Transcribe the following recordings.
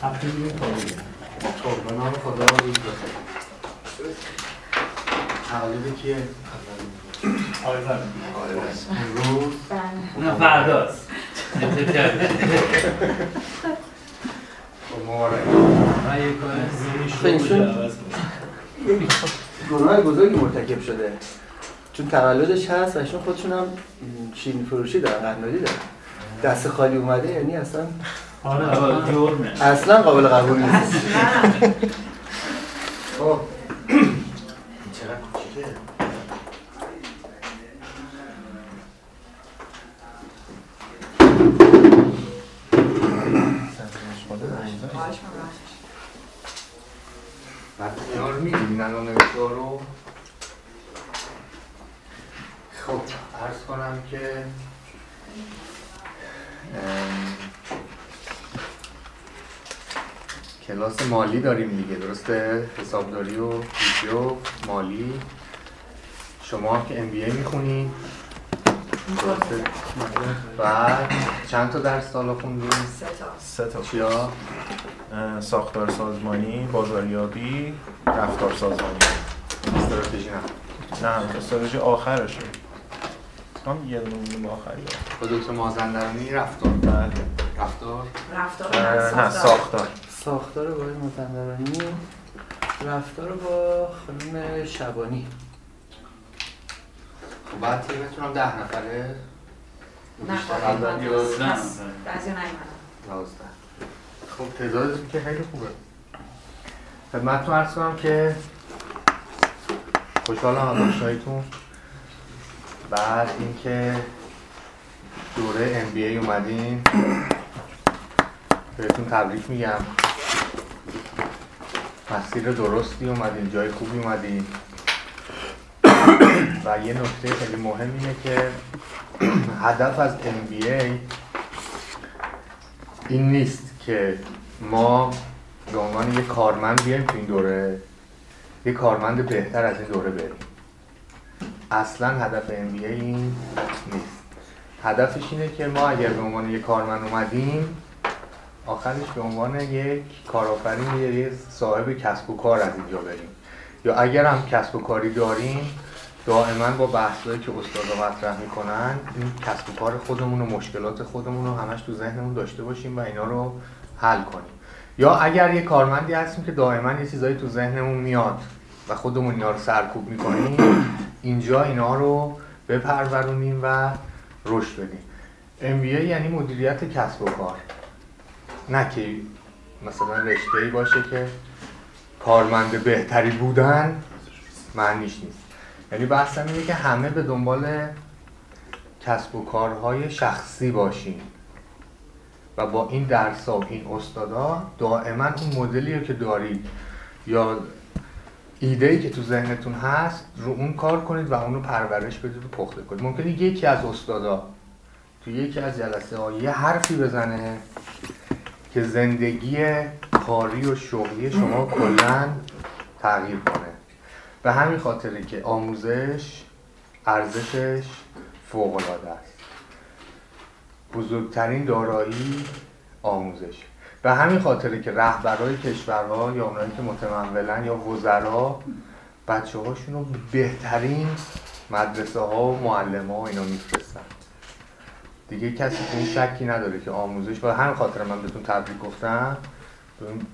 خب به نام خدا روز بخیر. تولد کیه؟ امروز؟ نه فرداست. مبارک گناه بزرگی مرتکب شده. چون تولدش هست و ایشون خودشون هم شیرینی فروشی دارن قنادی دارن. دست خالی اومده یعنی اصلا آره آره. جرمه. اصلا قابل قبول نیست خب چقدر کوچیکه بعد اینا رو می‌گیرین الان نوشته رو خب عرض کنم که ام، کلاس مالی داریم دیگه. درسته؟ حسابداری و فیزیک و مالی. شما که ام بی ای می‌خونین درسته؟ بعد چند تا درس سالا خوندین سه تا. چیا؟ ساختار سازمانی بازاریابی رفتار سازمانی. استراتژی نه. نه استراتژی آخرشه. هم یه دونه آخری. با دکتر مازندرانی رفتار. بله. رفتار؟ رفتار نه ساختار. ساختار با مازندرانی رفتار با خانم شبانی. خب بعد تیمتون هم ده نفره؟ نه خب، اول یا نه. بعضی دوازده خب تعدادتون که خیلی خوبه. خدمتتون عرض کنم که خوشحالم از آشناییتون. بعد اینکه دوره ام بی ای اومدین. بهتون تبریک میگم. مسیر درستی اومدین جای خوبی اومدین. و یه نکته خیلی مهم اینه که هدف از MBA این نیست که ما به عنوان یک کارمند بیایم تو این دوره یک کارمند بهتر از این دوره بریم. اصلا هدف MBA این نیست. هدفش اینه که ما اگر به عنوان یک کارمند اومدیم آخرش به عنوان یک کارآفرین یا صاحب کسب و کار از اینجا بریم. یا اگر هم کسب و کاری داریم دائما با بحثایی که استادا مطرح می‌کنن این کسب و کار خودمون و مشکلات خودمون رو همش تو ذهنمون داشته باشیم و اینا رو حل کنیم. یا اگر یه کارمندی هستیم که دائما یه چیزایی تو ذهنمون میاد و خودمون اینا رو سرکوب می‌کنیم اینجا اینا رو بپرورونیم و رشد بدیم. MBA یعنی مدیریت کسب و کار. نه که مثلا رشته ای باشه که کارمند بهتری بودن معنیش نیست. یعنی بحثم اینه که همه به دنبال کسب و کارهای شخصی باشیم. و با این درس و این استادا دائما اون مدلی که دارید. یا ایده ای که تو ذهنتون هست رو اون کار کنید و اونو پرورش بدید و پخته کنید. ممکنه یکی از استادا تو یکی از جلسه ها یه حرفی بزنه که زندگی کاری و شغلی شما کلا تغییر کنه. به همین خاطره که آموزش ارزشش فوق العاده است. بزرگترین دارایی آموزش. به همین خاطره که رهبرای کشورها یا اونایی که متمولن یا وزرا بچه هاشون رو به بهترین مدرسه ها و معلم ها اینا میفرستن. دیگه کسی تو این شکی نداره که آموزش و همین خاطر من بهتون تبریک گفتم.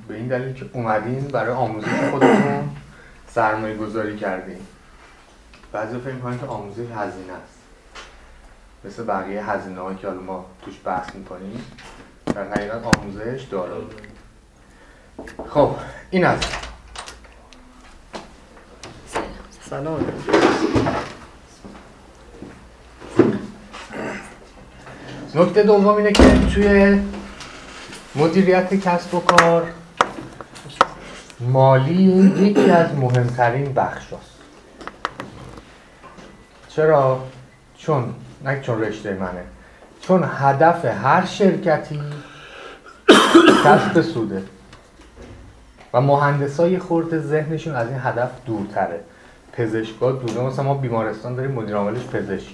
به این- دلیل که اومدین برای آموزش خودتون سرمایه گذاری کردین. بعضی فکر می‌کنن که آموزش هزینه است. مثل بقیه هزینه هایی که حالا ما توش بحث می‌کنیم در حقیقت آموزش دارایی خب این از. سلام. نکته دوم اینه که توی مدیریت کسب و کار مالی یکی از مهمترین بخش هست. چرا؟ چون نه چون رشته منه چون هدف هر شرکتی کسب سوده و مهندسای خورد ذهنشون از این هدف دورتره پزشکا دوره مثلا ما بیمارستان داریم مدیر عاملش پزشک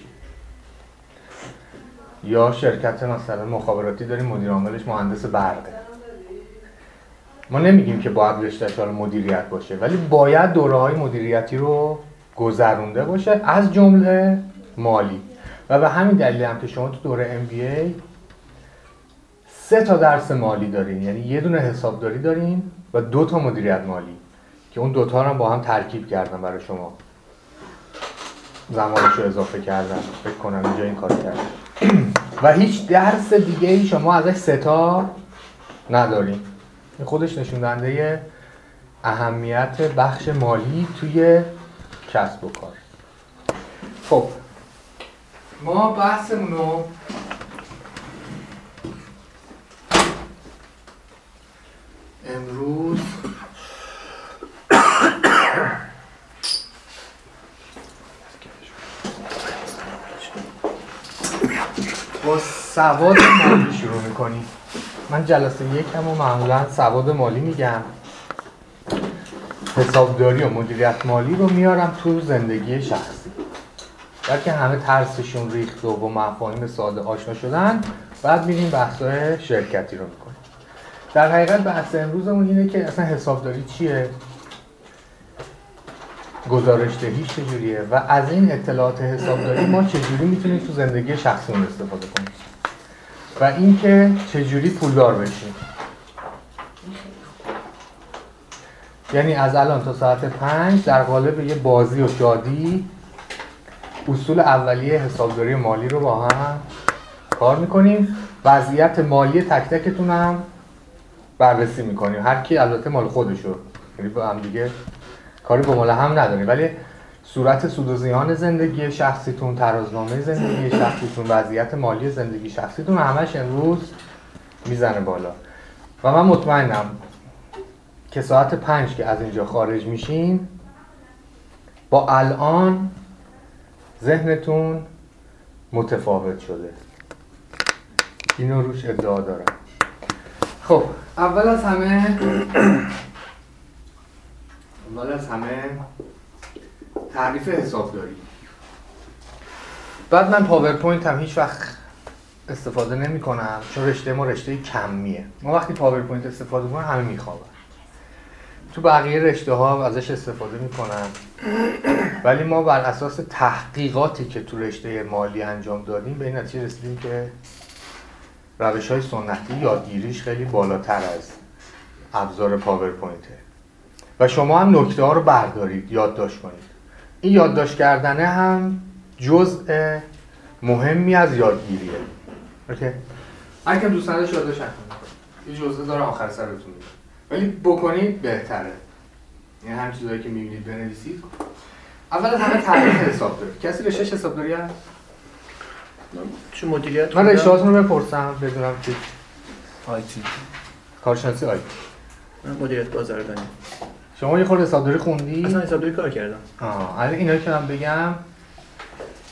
یا شرکت مثلا مخابراتی داریم مدیر عاملش مهندس برقه. ما نمیگیم که باید حالا مدیریت باشه ولی باید دوره های مدیریتی رو گذرونده باشه از جمله مالی. و به همین دلیل هم که شما تو دوره MBA سه تا درس مالی دارین یعنی یه دونه حسابداری دارین و دو تا مدیریت مالی که اون دوتا رو هم با هم ترکیب کردم برای شما. زمانش رو اضافه کردم فکر کنم اینجا این کار کردم. و هیچ درس دیگه ای شما ازش سه تا ندارین. این خودش نشون دهنده اهمیت بخش مالی توی کسب و کار. خب ما بحثمون رو امروز سواد مالی شروع می‌کنیم من جلسه یکم و معمولا سواد مالی میگم. حسابداری و مدیریت مالی رو میارم تو زندگی شخصی. بعد که همه ترسشون ریخت و با مفاهیم ساده آشنا شدن بعد میریم بحث‌های شرکتی رو می‌کنیم. در حقیقت بحث امروزمون اینه که اصلا حسابداری چیه؟ گزارش دهیش چجوریه و از این اطلاعات حسابداری ما چجوری می‌تونیم تو زندگی شخصیمون استفاده کنیم؟ و اینکه چجوری پولدار بشیم؟ یعنی از الان تا ساعت پنج در قالب یه بازی و شادی اصول اولیه حسابداری مالی رو با هم کار می‌کنیم. وضعیت مالی تک تکتون هم بررسی می‌کنیم. هر کی البته مال خودشو یعنی با هم دیگه کاری با مال هم نداریم. ولی صورت سود و زیان زندگی شخصیتون ترازنامه زندگی شخصیتون وضعیت مالی زندگی شخصیتون همش امروز می‌زنه بالا. و من مطمئنم که ساعت پنج که از اینجا خارج میشین با الان ذهنتون متفاوت شده. اینو روش ادعا دارم. خب اول از همه اول از همه تعریف حسابداری. بعد من پاورپوینت هم هیچ وقت استفاده نمی کنم چون رشته ما رشته کمیه. ما وقتی پاورپوینت استفاده کنیم همه میخوابن. تو بقیه رشته ها ازش استفاده می‌کنن. ولی ما بر اساس تحقیقاتی که تو رشته مالی انجام دادیم به این نتیجه رسیدیم که روش های سنتی یادگیریش خیلی بالاتر از ابزار پاورپوینته. و شما هم نکته ها رو بردارید یادداشت کنید. این یادداشت کردنه هم جزء مهمی از یادگیریه. اوکی؟ هر که دوست نداشت یادداشت نکنید یه جزء داره آخر سرتون میگه ولی بکنید بهتره. یعنی هم چیزایی که می‌بینید بنویسید. اول از همه تعریف حسابداری کسی رشته حسابداری هست چه مدیریت من رشته هاتون رو بپرسم بدونم چی. آیتی کارشناسی آی من مدیریت بازرگانی شما یه خورده حسابداری خوندی؟ اصلا حسابداری کار کردم. آه الان اینا که من بگم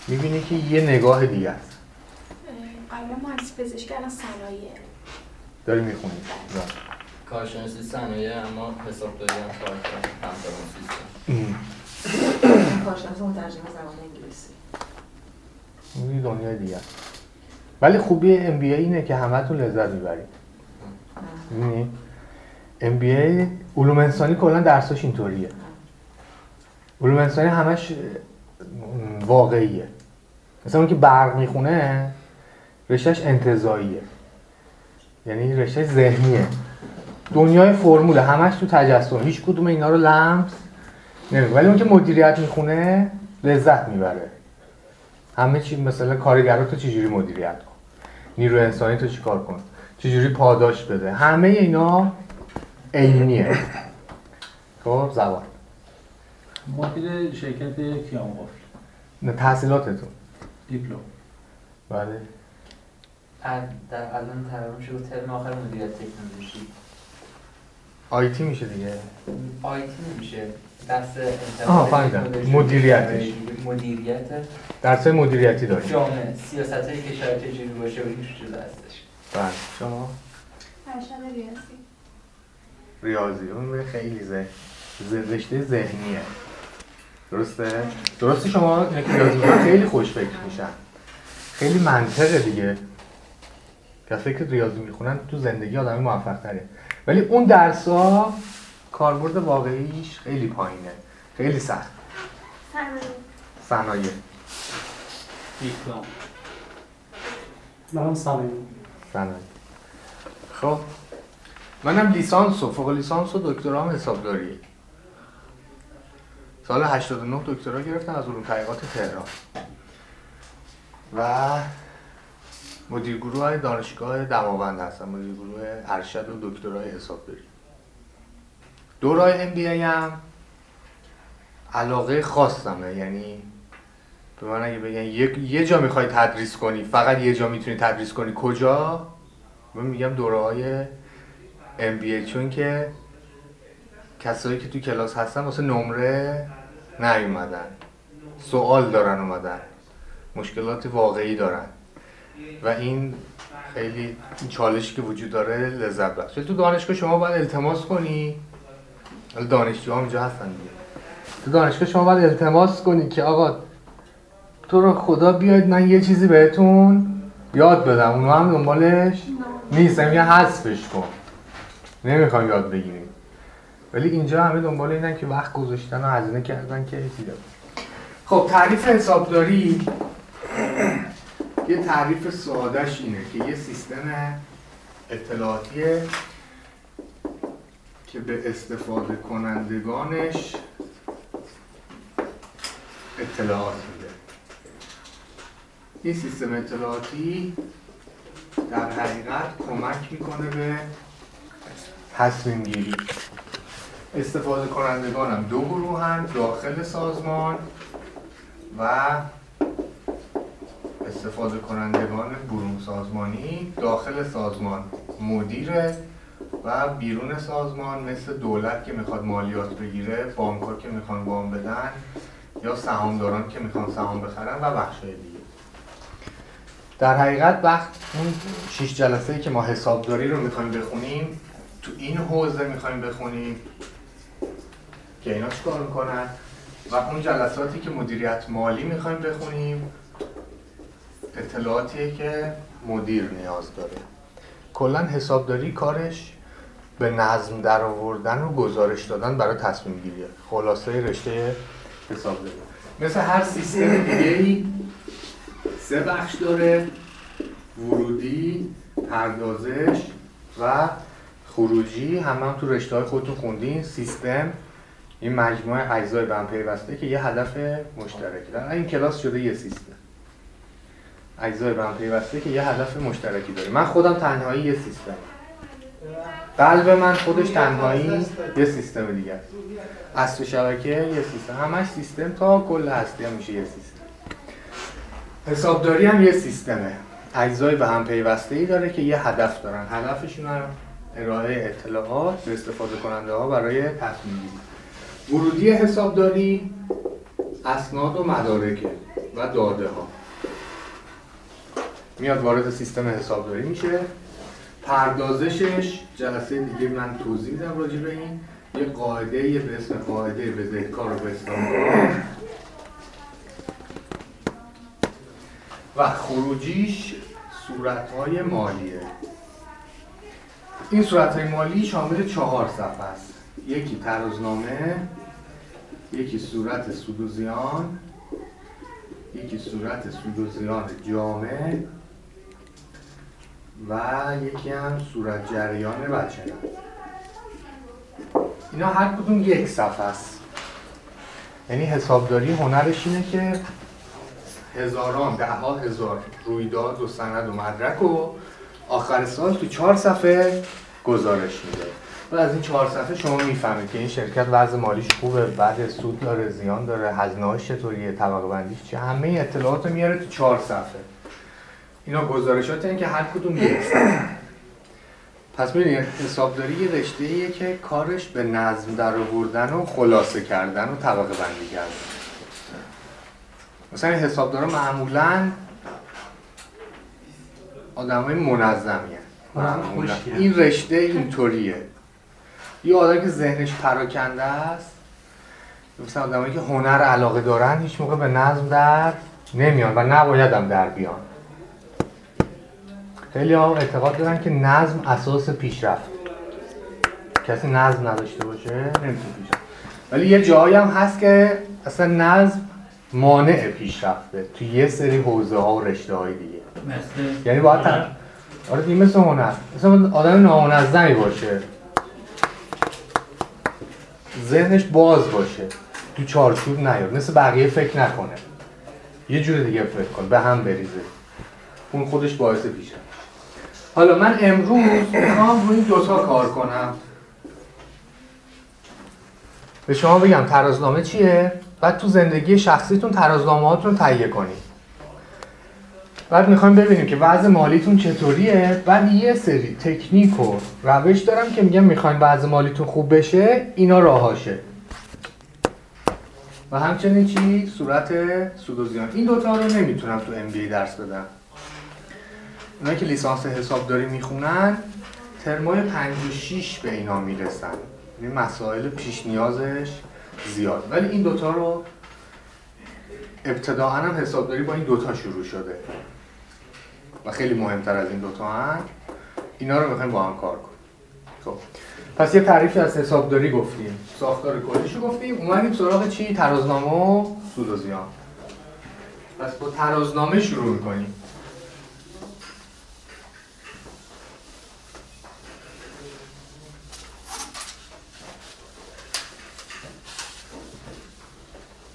می‌بینی که یه نگاه دیگه است. قبلا مهندسی پزشکی الان صنایع داری می‌خونی؟ کارشناسی صنایع اما حسابداری هم کار کرد همزمان سیستم کارشناس مترجم زبان انگلیسی. این دنیای دیگه. ولی خوبی ام بی اینه که همتون لذت می‌برید. می‌بینی؟ ام بی ای علوم انسانی کلا درساش اینطوریه. علوم انسانی همش واقعیه. مثلا اون که برق می‌خونه رشتهش انتزاعیه. یعنی رشته ذهنیه. دنیای فرموله همش تو تجسم. هیچ کدوم اینا رو لمس نمی‌کنه. ولی اون که مدیریت می‌خونه لذت می‌بره. همه چی مثلا کارگرا تو چجوری مدیریت کن؟ نیرو انسانی تو چیکار کن؟ چجوری پاداش بده؟ همه اینا عینیه خب زبان. مدیر شرکت کیام قفل. نه، تحصیلاتتون. دیپلم. بله. در الان تمام شد ترم آخر مدیریت تکنولوژی. آیتی میشه دیگه. آیتی نمیشه. دست آها، انتقال فهمیدم. مدیریتش. مدیریت. درس مدیریتی داریم. جامعه سیاست های کشور چجوری باشه و این شده هستش بله شما؟ ارشد ریاضی. ریاضی. اون خیلی ذهن ز- رشته ذهنیه. درسته؟ درسته شما ریاضی خیلی خوش فکر میشن خیلی منطقه دیگه. کسایی که ریاضی می‌خونن تو زندگی آدمی موفق تره ولی اون درس ها کاربرد واقعیش خیلی پایینه. خیلی سخت. صنایع. منم صنایع. صنایع. خب. منم لیسانس و فوق لیسانس و دکترا هم حسابداری سال 89 دکترا گرفتم از علوم تحقیقات تهران. و مدیر گروه دانشگاه دماوند هستم مدیر گروه ارشد و دکترای حسابداری دورای ام بی هم علاقه خاصمه. یعنی به من اگه بگن یه, جا می‌خوای تدریس کنی فقط یه جا می‌تونی تدریس کنی کجا؟ من میگم دوره MBA چون که کسایی که تو کلاس هستن واسه نمره نیومدن. سوال دارن اومدن. مشکلات واقعی دارن. و این خیلی این چالشی که وجود داره لذت بخش. تو دانشگاه شما باید التماس کنی. حالا دانشجوها اینجا هستن دیگه. تو دانشگاه شما باید التماس کنی که آقا تو رو خدا بیاید من یه چیزی بهتون یاد بدم. اونو هم دنبالش نیست. میگن حذفش کن. نمی‌خوام یاد بگیریم. ولی اینجا همه دنبال اینن که وقت گذاشتن و هزینه کردن که چیزی خب تعریف حسابداری یه تعریف سادهش اینه که یه سیستم اطلاعاتیه که به استفاده کنندگانش اطلاعات میده. این سیستم اطلاعاتی در حقیقت کمک می‌کنه به تصمیم گیری. استفاده کنندگان هم دو گروه هم داخل سازمان و استفاده کنندگان برون سازمانی داخل سازمان مدیره و بیرون سازمان مثل دولت که می‌خواد مالیات بگیره بانک که می‌خوان وام بدن یا سهامداران که می‌خوان سهام بخرن و بخشای دیگه. در حقیقت وقت اون شیش جلسه ای که ما حسابداری رو می‌خوایم بخونیم تو این حوزه می‌خوایم بخونیم که اینا چیکار می‌کنن؟ و اون جلساتی که مدیریت مالی می‌خوایم بخونیم اطلاعاتیه که مدیر نیاز داره. کلا حسابداری کارش به نظم در آوردن و گزارش دادن برای تصمیم گیریه. خلاصه رشته حسابداری. مثل هر سیستم دیگه ای سه بخش داره ورودی پردازش و خروجی هم, هم تو رشته های خودتون خوندین سیستم این مجموعه اجزای به هم پیوسته که یه هدف مشترکی. دارن این کلاس شده یه سیستم. اجزای به هم پیوسته که یه هدف مشترکی داره. من خودم تنهایی یه سیستم. قلب من خودش تنهایی یه سیستم دیگه است. اصل شبکه یه سیستم. همش سیستم تا کل هستی هم میشه یه سیستم. حسابداری هم یه سیستمه. اجزای به هم پیوسته ای داره که یه هدف دارن. هدفشون هم ارائه اطلاعات به استفاده کننده ها برای تصمیم. گیری ورودی حسابداری اسناد و مدارکه و داده ها میاد وارد سیستم حسابداری میشه. پردازشش جلسه دیگه من توضیح میدم راجع به این. یه قاعده یه به اسم قاعده بزهکار و و خروجیش صورتهای مالیه. این صورتهای مالی شامل چهار صفحه است. یکی ترازنامه یکی صورت سود و زیان یکی صورت سود و زیان جامع و یکی هم صورت جریان بچه اینا هر کدوم یک صفحه است. یعنی حسابداری هنرش اینه که هزاران ده ها هزار رویداد و سند و مدرک و آخر سال تو چهار صفحه گزارش میده. و از این چهار صفحه شما می‌فهمید که این شرکت وضع مالیش خوبه بعد سود داره زیان داره هزینه‌هاش چطوریه طبقه بندیش چه همه اطلاعات رو میاره تو چهار صفحه. اینا گزارشات این که هر کدوم یک پس ببینید حسابداری یه رشته که کارش به نظم در آوردن و خلاصه کردن و طبقه بندی کردن. مثلا حسابدارا معمولا آدمای منظمی معمولا این رشته اینطوریه. یه آدم که ذهنش پراکنده است مثلا آدمایی که هنر علاقه دارن هیچ موقع به نظم در نمیان و نباید هم در بیان. خیلی ها اعتقاد دارن که نظم اساس پیشرفت. کسی نظم نداشته باشه نمی‌تونه پیش ولی یه جایی هم هست که اصلا نظم مانع پیشرفته تو یه سری حوزه ها و رشته های دیگه. یعنی باید تر... آره دیگه مثل هنر. مثل آدم نامنظمی باشه. ذهنش باز باشه. تو چارچوب نیاد. مثل بقیه فکر نکنه. یه جور دیگه فکر کن. به هم بریزه. اون خودش باعث پیشه حالا من امروز می‌خوام روی این دوتا کار کنم. به شما بگم ترازنامه چیه؟ بعد تو زندگی شخصیتون ترازنامه هاتون رو تهیه کنید. بعد می‌خوایم ببینیم که وضع مالیتون چطوریه. بعد یه سری تکنیک و روش دارم که میگم می‌خواین وضع مالیتون خوب بشه اینا راهاشه. و همچنین چی؟ صورت سود و زیان این دوتا رو نمی‌تونم تو ام درس بدم. اونایی که لیسانس حسابداری می‌خونن ترمای 5 و 6 به اینا می‌رسن. این مسائل پیش نیازش زیاد. ولی این دوتا رو ابتداعا هم حسابداری با این دوتا شروع شده. و خیلی مهمتر از این دوتا هم اینا رو می‌خوایم با هم کار کنیم. خب. پس یه تعریفی از حسابداری گفتیم. ساختار کلیشو گفتیم. اومدیم سراغ چی؟ ترازنامه و سود و زیان پس با ترازنامه شروع می‌کنیم.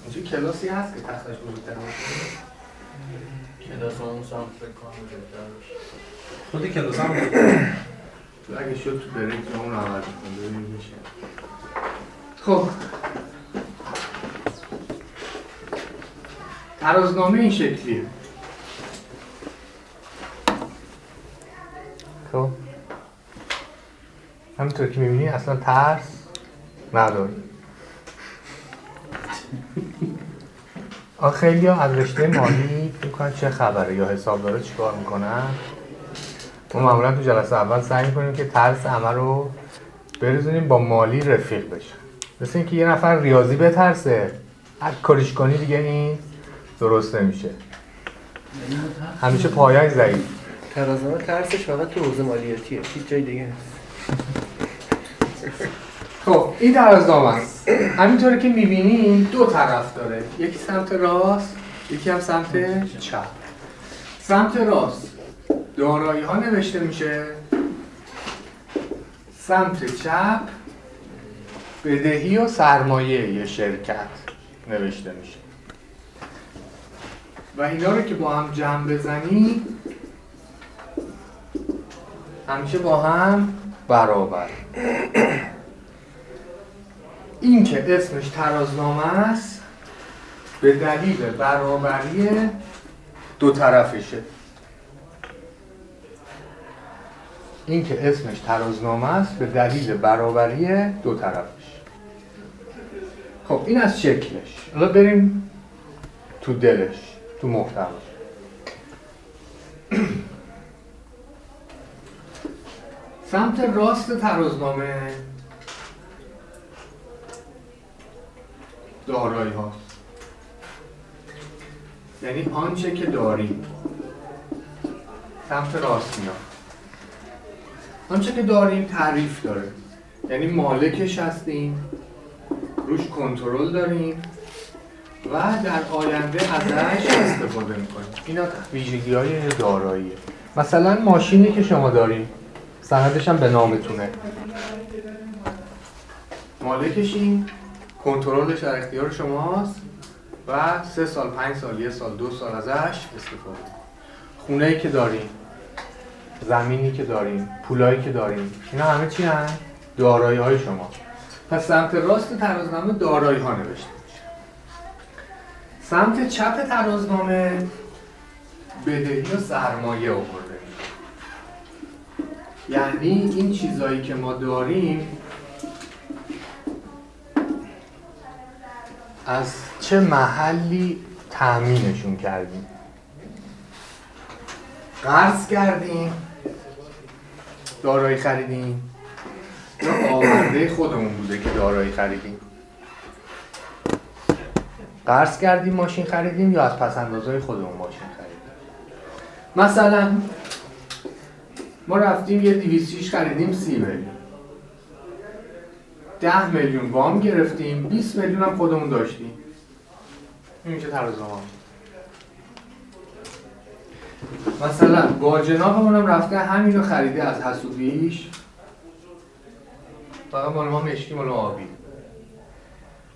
اینجا کلاسی هست که تختش بزرگتر باشه کلاس اون سام فکر کنم بزرگتر باشه. خود کلاس هم تو اگه شد تو بریک اون رو عوض کن ببینیم میشه خب. ترازنامه این شکلیه. خب. همینطور که می‌بینی اصلا ترس نداری آخه خیلی از رشته مالی می‌کنن چه خبره یا حسابدارا چیکار می‌کنن ما معمولا تو جلسه اول سعی می‌کنیم که ترس همه رو برزونیم با مالی رفیق بشه. مثل اینکه یه نفر ریاضی بترسه. هر کاریش کنی دیگه این درست نمیشه. همیشه پایه ضعیف. ترازنامه ترسش فقط تو حوزه مالیاتیه. هیچ جای دیگه خب این ترازنامه است. همینطوری که می‌بینیم دو طرف داره. یکی سمت راست یکی هم سمت چپ. سمت راست. دارایی ها نوشته میشه. سمت چپ. بدهی و سرمایه یه شرکت نوشته میشه. و اینا رو که با هم جمع بزنی همیشه با هم برابر. این که اسمش ترازنامه است به دلیل برابری دو طرفشه. این که اسمش ترازنامه است به دلیل برابری دو طرفش. خب این از شکلش. حالا بریم تو دلش تو محتواش سمت راست ترازنامه دارایی هاست یعنی آنچه که داریم سمت راست میاد آنچه که داریم تعریف داره. یعنی مالکش هستیم روش کنترل داریم و در آینده ازش استفاده می‌کنیم. اینا ویژگی های داراییه. مثلا ماشینی که شما داریم سندش هم به نامتونه. مالکش این کنترلش در اختیار شماست. و سه سال پنج سال یه سال دو سال ازش استفاده. خونه ای که داریم زمینی که داریم پولایی که داریم اینا همه چی هن؟ دارایی های شما. پس سمت راست ترازنامه دارایی ها نوشته میشه. سمت چپ ترازنامه بدهی و سرمایه آورده یعنی این چیزایی که ما داریم از چه محلی تأمینشون کردیم؟ قرض کردیم دارایی خریدیم. یا آورده خودمون بوده که دارایی خریدیم. قرض کردیم ماشین خریدیم یا از پسندازهای خودمون ماشین خریدیم؟ مثلا ما رفتیم یه دیویسیش خریدیم سی بریم ده میلیون وام گرفتیم 20 میلیون هم خودمون داشتیم. میشه ترازنامه مثلا با جناقمون هم رفته همین رو خریده از حسوبیش فقط مال ما مشکی مال ما آبی.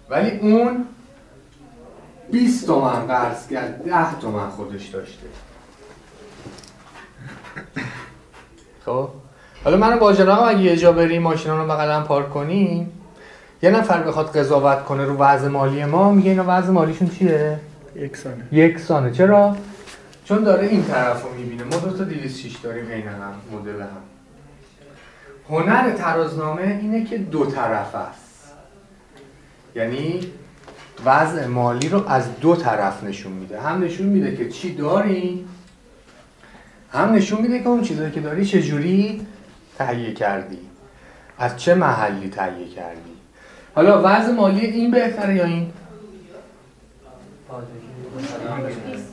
ولی اون 20 تومن قرض کرد 10 تومن خودش داشته. خب؟ حالا منو با جناقم اگه یه جا بریم ماشینا رو بغلم پارک کنیم یه نفر بخواد قضاوت کنه رو وضع مالی ما میگه اینا وضع مالیشون چیه؟ یکسانه. یکسانه. چرا؟ چون داره این طرف رو می‌بینه. ما دو تا 206 داریم عین هم مدل هم. هنر ترازنامه اینه که دو طرف است. یعنی وضع مالی رو از دو طرف نشون میده. هم نشون میده که چی داری هم نشون میده که اون چیزایی که داری چجوری تهیه کردی. از چه محلی تهیه کردی. حالا وضع مالی این بهتره یا این؟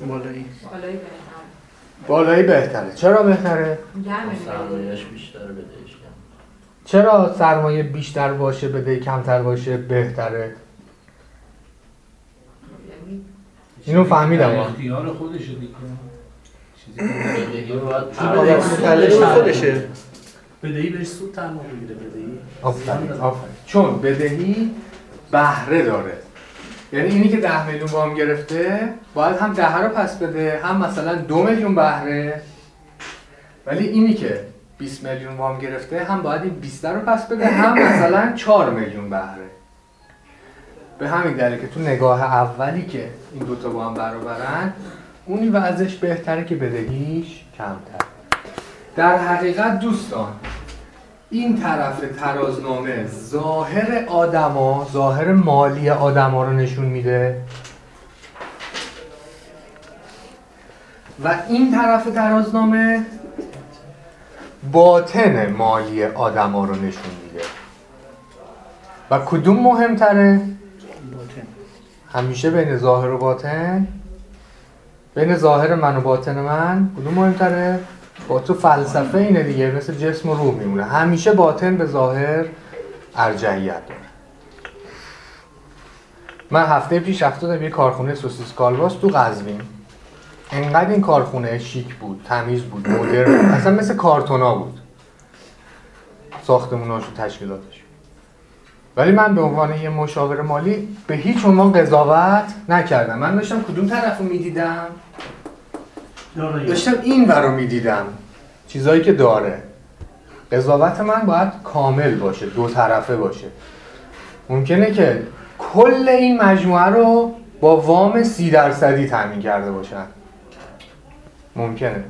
بالایی. بالایی بهتر بالایی بهتره. چرا بهتره؟ سرمایهش بیشتر بدهش کم. چرا سرمایه بیشتر باشه بده کمتر باشه بهتره؟ یعنی اینو فهمیدم. اختیار خودشه دیگه. چیزی که خودشه. بدهی بهش سود تنها می‌گیره بدهی آفرین آفرین. چون بدهی بهره داره. یعنی اینی که ده میلیون وام گرفته باید هم ده رو پس بده هم مثلا دو میلیون بهره. ولی اینی که 20 میلیون وام گرفته هم باید این 20 رو پس بده هم مثلا 4 میلیون بهره. به همین دلیل که تو نگاه اولی که این دوتا با هم برابرن اونی وضعش بهتره که بدهیش کمتر. در حقیقت دوستان این طرف ترازنامه ظاهر آدما ظاهر مالی آدما رو نشون میده. و این طرف ترازنامه باطن مالی آدما رو نشون میده. و کدوم مهمتره؟ باطن. همیشه بین ظاهر و باطن؟ بین ظاهر من و باطن من؟ کدوم مهمتره؟ با تو فلسفه اینه دیگه مثل جسم و روح میمونه. همیشه باطن به ظاهر ارجحیت داره. من هفته پیش رفته بودم یه کارخونه سوسیس کالباس تو قزوین. انقدر این کارخونه شیک بود تمیز بود مدرن. اصلا مثل کارتونا بود. ساختموناش و تشکیلاتش. ولی من به عنوان یه مشاور مالی به هیچ عنوان قضاوت نکردم. من داشتم کدوم طرف رو می‌دیدم؟ داشتم این ور رو می‌دیدم. چیزایی که داره. قضاوت من باید کامل باشه دو طرفه باشه. ممکنه که کل این مجموعه رو با وام سی درصدی تامین کرده باشن. ممکنه.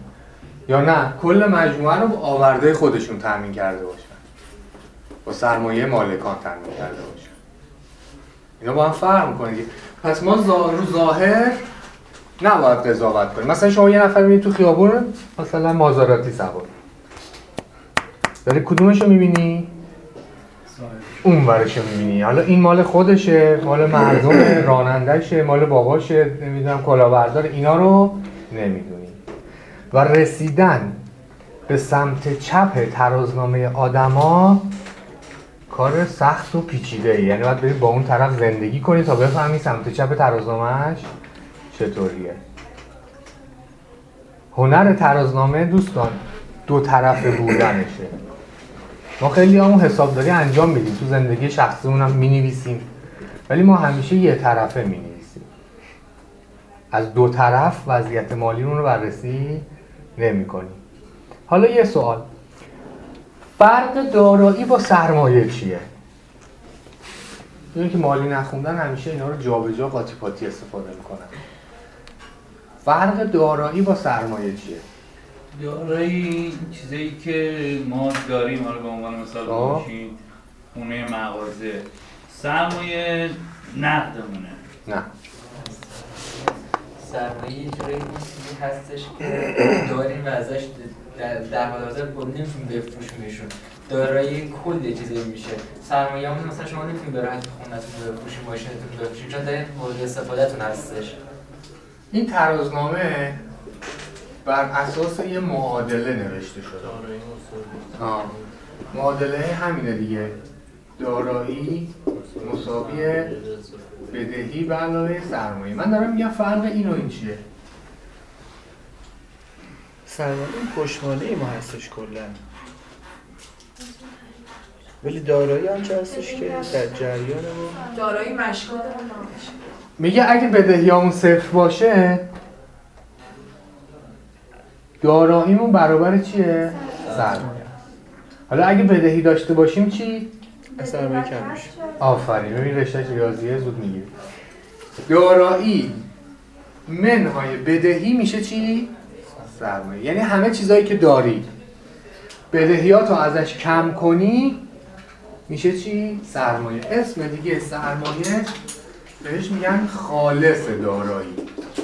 یا نه کل مجموعه رو با آورده خودشون تامین کرده باشن. با سرمایه مالکان تامین کرده باشن. اینا با هم فرق دیگه. پس ما رو ظاهر نباید قضاوت کنیم مثلا شما یه نفر می‌بینی تو خیابون مثلا مازاراتی سوار. داری کدومشو می‌بینی؟ اون ورشو می‌بینی. حالا این مال خودشه مال مردم رانندهشه مال باباشه نمی‌دونم کلاهبردار اینا رو نمی‌دونی. و رسیدن به سمت چپ ترازنامه آدما کار سخت و پیچیده یعنی باید با اون طرف زندگی کنی تا بفهمی سمت چپ ترازنامهش چطوریه؟ هنر ترازنامه دوستان دو طرفه بودنشه. ما خیلی همون حسابداری انجام میدیم. تو زندگی شخصیمون هم می‌نویسیم. ولی ما همیشه یه طرفه می‌نویسیم. از دو طرف وضعیت مالیمون رو بررسی نمی کنیم حالا یه سوال. فرق دارایی با سرمایه چیه؟ اینه که مالی نخوندن همیشه اینا رو جابجا قاطی پاتی استفاده می‌کنن. فرق دارایی با سرمایه چیه؟ دارایی چیزایی که ما داریم حالا به عنوان مثال خب. ماشین خونه مغازه. سرمایه نقدمونه. نه. سرمایه اون چیزی هستش که داریم و ازش در در حال حاضر با نمی‌تونیم بفروشیمشون. دارایی کل یه چیزی میشه. سرمایه همون مثلا شما نمی‌تونید به راحتی خونتون بفروشید ماشینتون بفروشید چون دارین مورد استفادهتون هستش. این ترازنامه بر اساس یه معادله نوشته شده. دارایی مساوی آه. معادله همینه دیگه. دارایی مساوی بدهی به علاوه سرمایه. من دارم میگم فرق این و این چیه. سرمایه پشتوانه ما هستش کلا. ولی دارایی هم چه هستش که در جریان ما؟ دارایی نامشکوک میگه اگه بدهیامون صفر باشه داراییمون برابر چیه؟ سرمایه حالا اگه بدهی داشته باشیم چی؟ سرمایه کم میشه آفرین ببین رشته ریاضیه زود می‌گیری دارایی منهای بدهی میشه چی؟ سرمایه یعنی همه چیزایی که داری بدهیاتو ازش کم کنی میشه چی؟ سرمایه اسم دیگه سرمایه بهش میگن خالص دارایی.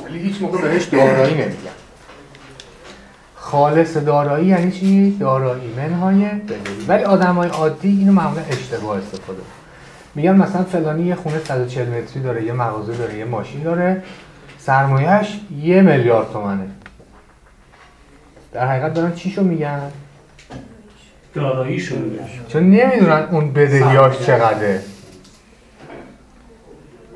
ولی هیچ موقع بهش دارایی نمیگن. خالص دارایی یعنی چی؟ دارایی منهای بدهی ولی آدم های عادی اینو معمولا اشتباه استفاده میگن مثلا فلانی یه خونه 140 متری داره یه مغازه داره یه ماشین داره. سرمایهش یه میلیارد تومنه. در حقیقت دارن چیشو میگن؟ دارایی شده چون نمی‌دونن اون بدهیاش چقدره.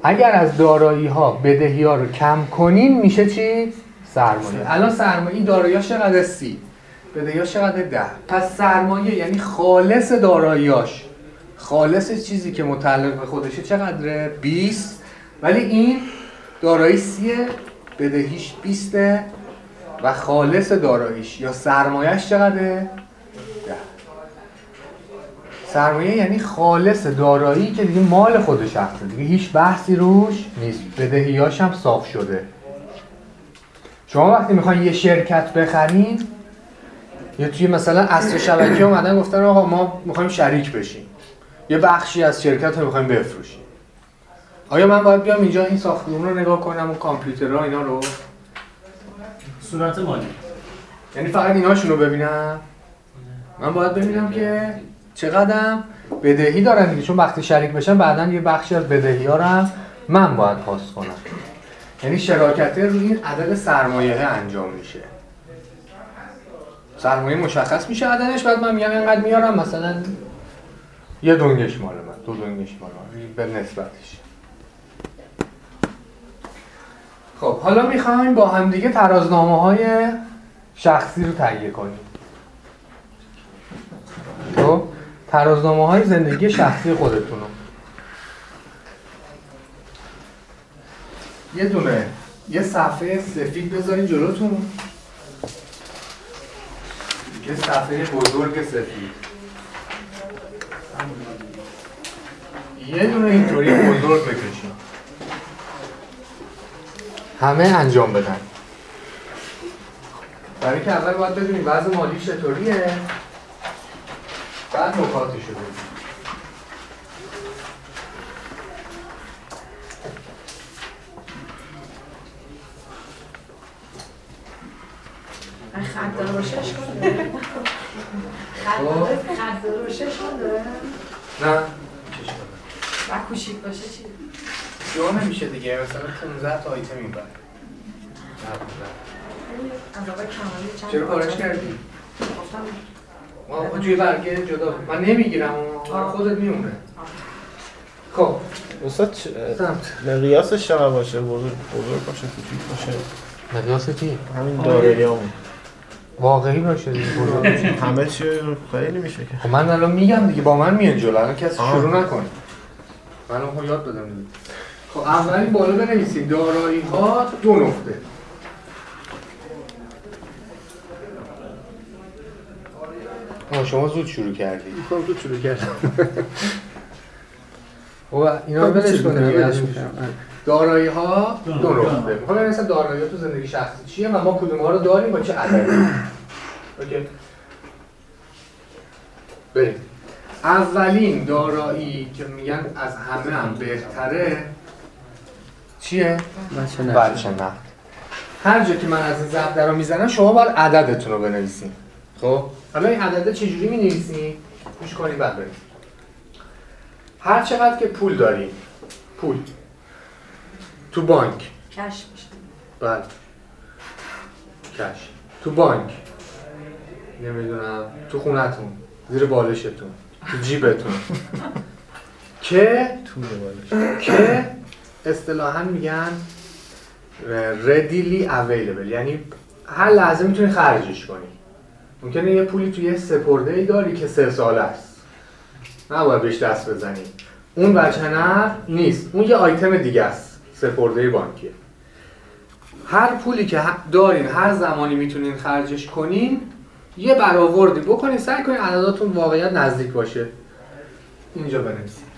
اگر از دارایی ها بدهی ها رو کم کنین میشه چی؟ سرمایه. الان سرمایه دارایی چقدر سی؟ بدهی چقدر ده؟ پس سرمایه یعنی خالص داراییاش خالص چیزی که متعلق به خودشه چقدره؟ 20 ولی این دارایی سیه بدهیش 20 و خالص داراییش. یا سرمایهش چقدره؟ سرمایه یعنی خالص دارایی که دیگه مال خود شخصه دیگه هیچ بحثی روش نیست. بدهیاش هم صاف شده. شما وقتی می‌خواین یه شرکت بخرین یا توی مثلا اصل شبکه اومدن گفتن آقا ما می‌خوایم شریک بشیم. یه بخشی از شرکت رو می‌خوایم بفروشیم. آیا من باید بیام اینجا این ساختمون رو نگاه کنم و کامپیوترها اینا رو؟ صورت مالی. یعنی فقط ایناشون رو ببینم؟ من باید ببینم که چقدرم؟ بدهی دارن دیگه. چون وقتی شریک بشن بعدا یه بخشی از بدهی ها رو هم من باید پاس کنم. یعنی شراکت روی این عدد سرمایه انجام میشه. سرمایه مشخص میشه عددش بعد من میگم اینقدر میارم مثلا یه دنگش مال من دو دنگش مال من به نسبتش. خب حالا می‌خوایم با هم دیگه ترازنامه های شخصی رو تهیه کنیم. خب؟ ترازنامه های زندگی شخصی خودتون رو یه دونه یه صفحه سفید بذارین جلوتون. یه صفحه بزرگ سفید. یه دونه اینطوری بزرگ بکشین. همه انجام بدن. برای که اول باید بدونیم وضع مالی چطوریه. بعد نکاتش رو بگیم خط داره باشه اشکال داره خط داره خط داره باشه اشکال داره نه. و کوچیک باشه چی؟ جا نمیشه دیگه مثلا 15 تا آیتم این بر از آقای کمالی چند چرا کارش؟ کردی؟ گفتم ما توی برگه جدا من نمی‌گیرم آه. خودت میمونه خب. استاد مقیاسش چقدر باشه بزرگ بزرگ باشه کوچیک باشه. مقیاس چی؟ همین داراییامون واقعی باشه دیگه بزرگ. باشه. همه چی خیلی میشه که. خب من الان میگم دیگه با من میان جلو الان کسی آه. شروع نکنه. من الان یاد بدم دیگه. خب اولی بالا بنویسید دارایی ها دو نقطه. شما زود شروع کردید خب تو شروع کردم. خب اینا رو بلش. دارایی ها دو نقطه. نقطه می‌خوام بنویسم دارایی ها تو زندگی شخصی چیه؟ و ما کدوم ها رو داریم با چه عددی؟ اوکی. بریم. اولین دارایی که میگن از همه هم بهتره چیه؟ بچه نقد هر جا که من از این ضرب در رو می‌زنم شما باید عددتون رو بنویسین. خب؟ حالا این عدده چجوری می نویسین؟ گوش کنید بعد بریم. هر چقدر که پول داریم پول. تو بانک. کش میشه. بله کش. تو بانک. نمی‌دونم. تو خونتون. زیر بالشتون. تو جیبتون. که بالش که اصطلاحا میگن readily available. یعنی هر لحظه می‌تونی خرجش کنی. ممکنه یه پولی توی یه سپرده ای داری که سه ساله است. نباید بهش دست بزنی. اون بچه نه نیست. اون یه آیتم دیگه است. سپرده بانکیه. هر پولی که دارین هر زمانی می‌تونین خرجش کنین یه برآوردی بکنین. سعی کنین عدداتون واقعیت نزدیک باشه. اینجا بنویسید.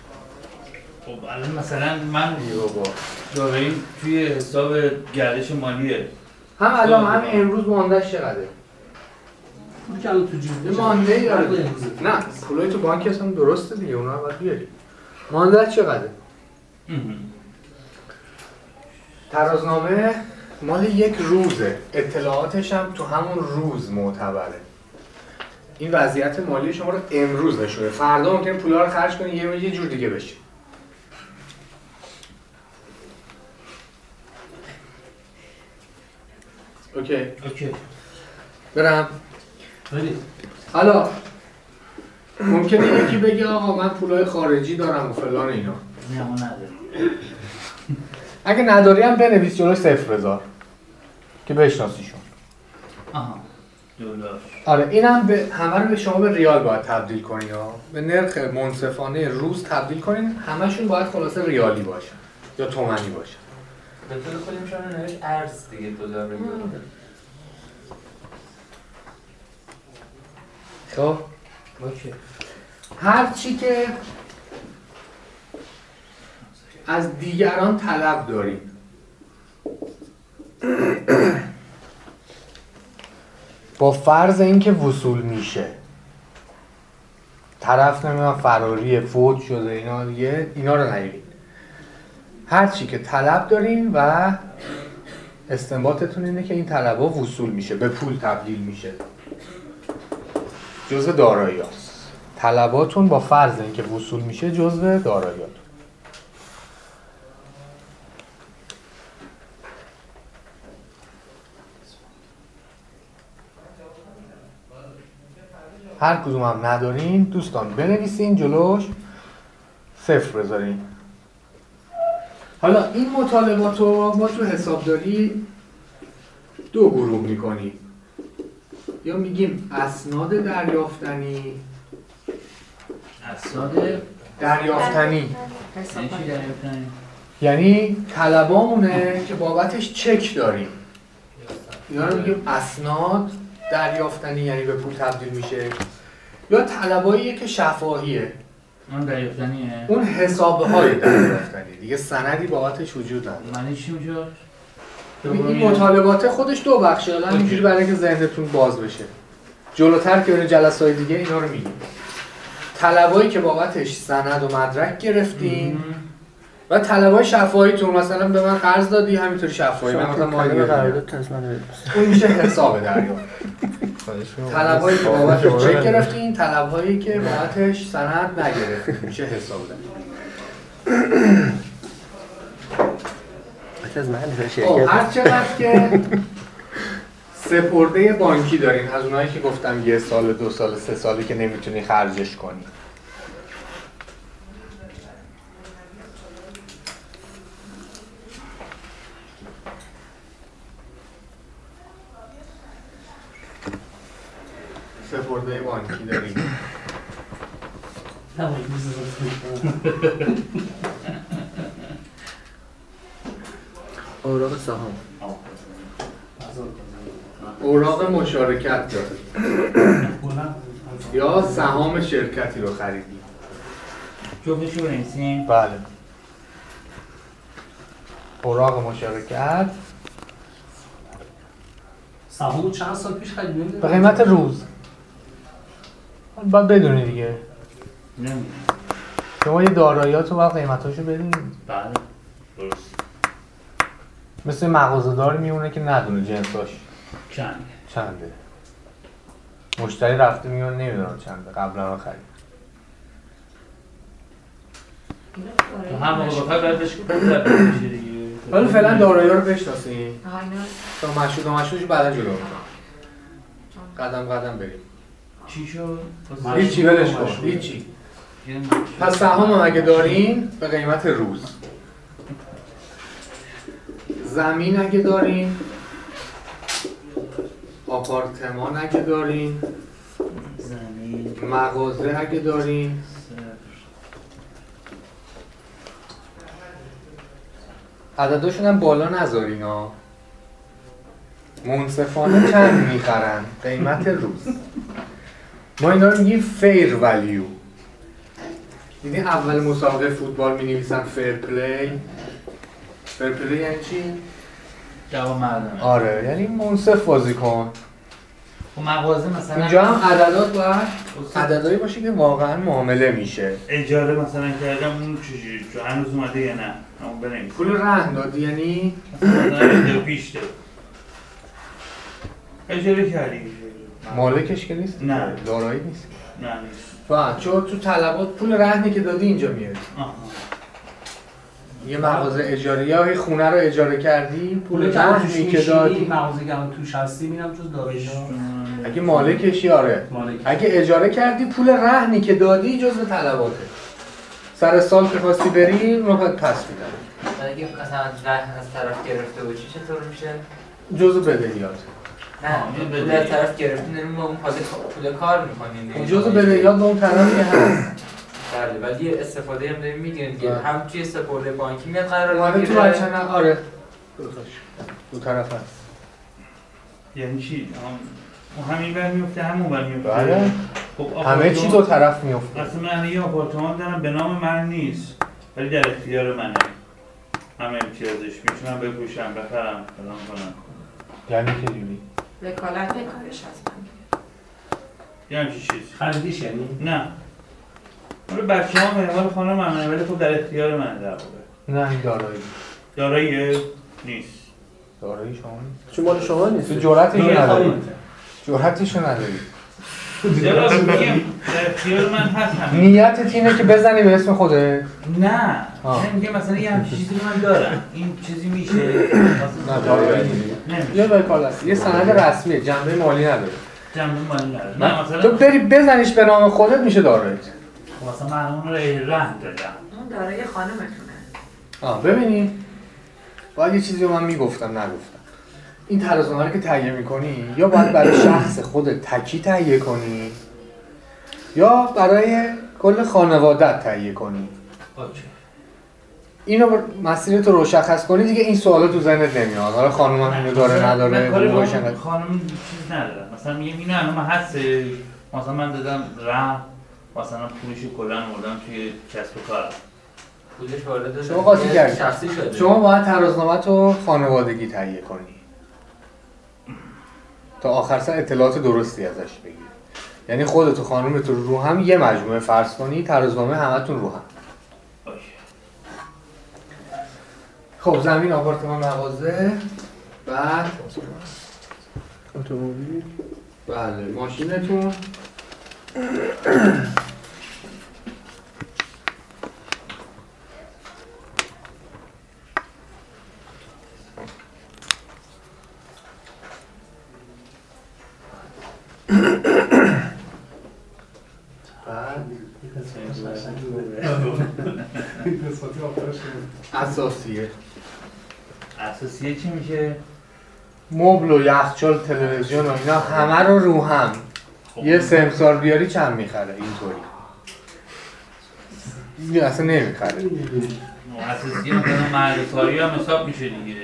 خب الان مثلا من داریم توی حساب گردش مالیه. هم الان هم امروز ماندهش چقدره؟ پول که الان تو جیب؟ مانده ای داره. نه پولای تو بانک اصلا درسته دیگه اونا باید بیاری. مانده چقدره؟ ترازنامه مال یک روزه. اطلاعاتش هم تو همون روز معتبره. این وضعیت مالی شما رو امروز نشونه. فردا ممکنه پولا رو خرج کنی یه یه جور دیگه بشه اوکی. اوکی. برم. حالا ممکنه یکی بگه آقا من پولای خارجی دارم و فلان اینا. نه اگه نداری هم بنویس جلوی صفر بذار که بشناسیشون. آها. دلار. آره اینم به همه رو به شما به ریال باید تبدیل کنین ها به نرخ منصفانه روز تبدیل کنین همشون باید خلاصه ریالی باشن یا تومنی باشن. به طور میشه اون نوشت ارز دیگه دلار خب اوکی. هر چی که از دیگران طلب دارین با فرض اینکه وصول میشه. طرف نمی‌دونم فراری فوت شده اینا دیگه اینا رو نگیرید. هر چی که طلب دارین و استنباطتون اینه که این طلب ها وصول میشه به پول تبدیل میشه. جزء دارایی هست. طلباتون با فرض اینکه وصول میشه جزء داراییاتون هر کدوم هم ندارین دوستان بنویسین جلوش. صفر بذارین. حالا این مطالبات رو ما تو حسابداری دو گروه می‌کنیم. یا میگیم اسناد دریافتنی؟ اسناد دریافتنی. یعنی چی دریافتنی؟ یعنی طلبامونه که بابتش چک داریم. اینا رو میگیم اسناد دریافتنی یعنی به پول تبدیل میشه. یا طلباییه که شفاهیه. اون دریافتنیه. اون حسابه های دریافتنی. دیگه سندی بابتش وجود نداره. معنی چی این مطالبات خودش دو بخشه. حالا اینجوری برای اینکه ذهنتون باز بشه. جلوتر که برین جلسه های دیگه اینا رو میگیم. طلبایی که بابتش سند و مدرک گرفتین و طلبای شفاهیتون. مثلا به من قرض دادی همینطوری شفاهی. من مثلا مالی دادم. اون میشه حساب دریافت طلبایی که بابتش چک گرفتین طلبایی که بابتش سند نگرفتین میشه حساب دریافت از من خب شرکت هر چقدر که سپرده بانکی دارین از اونایی که گفتم یه سال دو سال سه سالی که نمی‌تونی خرجش کنی. سپرده بانکی داریم نباید میز زدن. اوراق سهام. اوراق مشارکت. داری کنم. یا سهام شرکتی رو خریدی. جفتشو بنویسیم بله. اوراق مشارکت. سهامو چند سال پیش خریدیم به قیمت روز. باید بدونی دیگه. نمی‌دونم. شما یه داراییات رو باید قیمتاشو بدونی. بله. درست. مثل مغازه‌دار میمونه که ندونه جنساش. چند چنده؟ مشتری رفته میونه نمی‌دونم چنده. قبلا رو خرید تو هر موقع بخوای باید بهش دیگه حالا فعلا دارایی رو اینا تا مشهود و مشهودش بعدا جلو. می‌کنم. قدم قدم بریم. چی شد؟ هیچی ولش کن. هیچی. پس سهام هم اگه دارین به قیمت روز. زمین اگه دارین آپارتمان اگه دارین مغازه اگه دارین. عدداشون هم بالا نذارین ها. منصفانه چند می‌خرن؟ قیمت روز. ما اینا رو میگیم fair value دیدین اول مسابقه فوتبال می نویسن fair play fair play یعنی چی؟ جواب مردم آره یعنی منصف بازی کن. خب مغازه مثلا اینجا هم عددات باید عددهایی باشه که واقعا معامله میشه. اجاره مثلا کردم اون چجوری چون هنوز اومده یا نه؟ همون بنویس پول رهن دادی یعنی؟ مثلا اجاره پیش ده اجاره کردی. مالکش که نیست؟ نه. دارایی نیست. نه نیست. فقط چون تو طلبات پول رهنی که دادی اینجا میاد. آها. یه مغازه اجاره یا خونه رو اجاره کردی پول پول که دادی مغازه که توش هستی میرم جز دارایی اگه مالکشی آره. مالک اگه اجاره کردی پول رهنی که دادی جزء طلباته. سر سال که خواستی بری رو پس میدن اگه مثلا ره از طرف گرفته باشی چطور میشه؟ جزء بدهیات. نه پول. از طرف گرفتین داریم با اون پول کار می‌کنین دیگه. جزء بدهیات به اون طرفی هست. بله ولی یه استفاده هم داریم می‌گیرین دیگه بله. هم توی سپرده بانکی میاد قرار اومده تو بچه نه. آره. دو طرف هست. یعنی چی؟ همین بر میفته همون بر میفته بله. خب همه چی دو طرف میفته اصلا من یه آپارتمان دارم به نام من نیست. ولی در اختیار منه. همه امتیازش. می‌تونم بپوشم بخرم فلان کنم. یعنی که جوری وکالت کارش هست یه همچین چیز؟ خریدیش یعنی؟ نه. مال بچه ها معمار خانه منه ولی خب در اختیار منه در واقع. نه این دارایی. دارایی نیست. دارایی شما نیست. چون مال شما نیست. تو جرأتش نداری. جرأتش نداری. چرا میگم؟ در اختیار من هست همه نیتت اینه که بزنی به اسم خودت. نه. آه. نه میگه مثلا یه همچین چیزی من دارم. این چیزی میشه. نه دارایی یه وکالت یه سند رسمیه جنبه مالی نداره. جنبه مالی نداره. نه تو مثلا بری بزنیش به نام خودت میشه دارایی. مثلا من اون رو رهن دادم اون دارای خانمتونه آه ببینید باید یه چیزی رو من می‌گفتم نگفتم. این ترازنامه رو که تهیه می‌کنی یا باید برای شخص خودت تکی تهیه کنی یا برای کل خانوادت تهیه کنی. اوکی. اینو بر- مسیرت رو مشخص کنی دیگه این سوالا تو ذهنت نمیاد. حالا خانم هم اینو داره نداره خانم چیز ندارم. مثلا میگم اینو الان من هست مثلا من دادم راه مثلا پولش کلا مردم توی کسب و کارم پولش وارد شما قاطی یه کردی. شخصی شده. شما باید ترازنامه تو خانوادگی تهیه کنی. تا آخر سر اطلاعات درستی ازش بگیر یعنی خودت و خانومت رو رو هم یه مجموعه فرض کنی ترازنامه همتون رو هم. خب زمین آپارتمان مغازه. بعد؟ اتومبیل. بله ماشینتون. اساسیه. اساسیه چی میشه؟ مبل و یخچال تلویزیون و اینا همه رو رو هم. یه سمسار بیاری چند می‌خره؟ اینطوری. این اصلا نمی‌خره. کاری هم حساب میشه دیگه.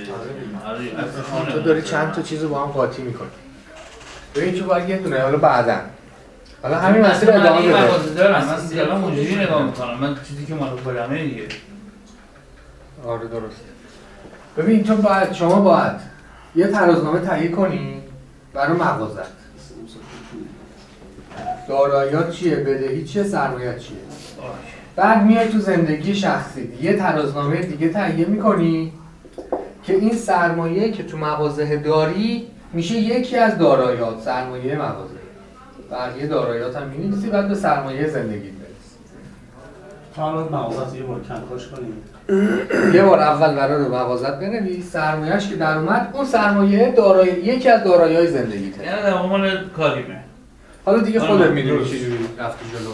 آره تو داری چند تا چیز رو با هم قاطی می‌کنی. ببین که باید یه دونه حالا بعدا حالا همین مسیر من ادامه بده مغازه دارم. من اونجوری نگاه می‌کنم. من چیزی که مال خودمه دیگه. آره درست ببین تو باید شما باید یه ترازنامه تهیه کنی برای مغازت. داراییات چیه؟ بدهی چیه؟ سرمایه چیه؟ بعد میای تو زندگی شخصی. یه ترازنامه دیگه تهیه می‌کنی که این سرمایه که تو مغازه داری میشه یکی از داراییات سرمایه مغازه. بقیه داراییات هم می‌نویسی بعد به سرمایه زندگی برسی. حالا مغازت یه بار کنکاش کنیم یه بار اول قرار مغازت بنویس. سرمایهش که در اومد اون سرمایه دارایی یکی از دارایی‌های زندگیته. یعنی در مال کاریمه. حالا دیگه آره، خودت می‌دونی درست. چجوری رفتی جلو.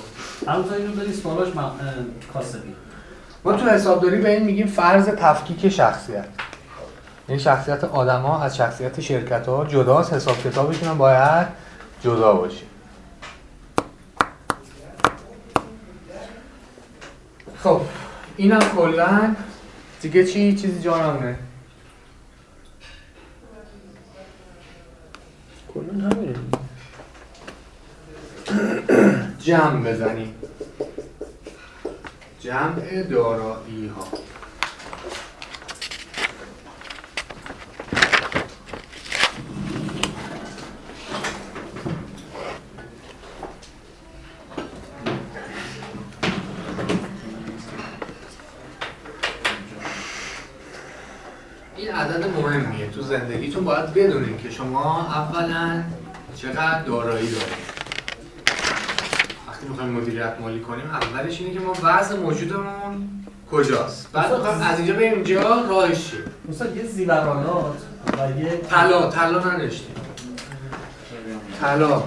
همونطور اینو بری اه، کاسبی ما تو حسابداری به این میگیم فرض تفکیک شخصیت. این شخصیت آدما از شخصیت شرکت ها جداست حساب کتابشون هم باید جدا باشه. خب اینم کلا دیگه چی؟ چیزی جانمونه. کلا همینه. جمع بزنیم جمع دارایی ها این عدد تو زندگیتون باید بدونید که شما اولا چقدر دارایی دارید. وقتی می‌خوایم مدیریت مالی کنیم اولش اینه که ما وضع موجودمون کجاست؟ بعد می‌خوایم از اینجا بریم اینجا راهش چیه مثلا یه زیورالات و یه طلا طلا نداشتیم. طلا.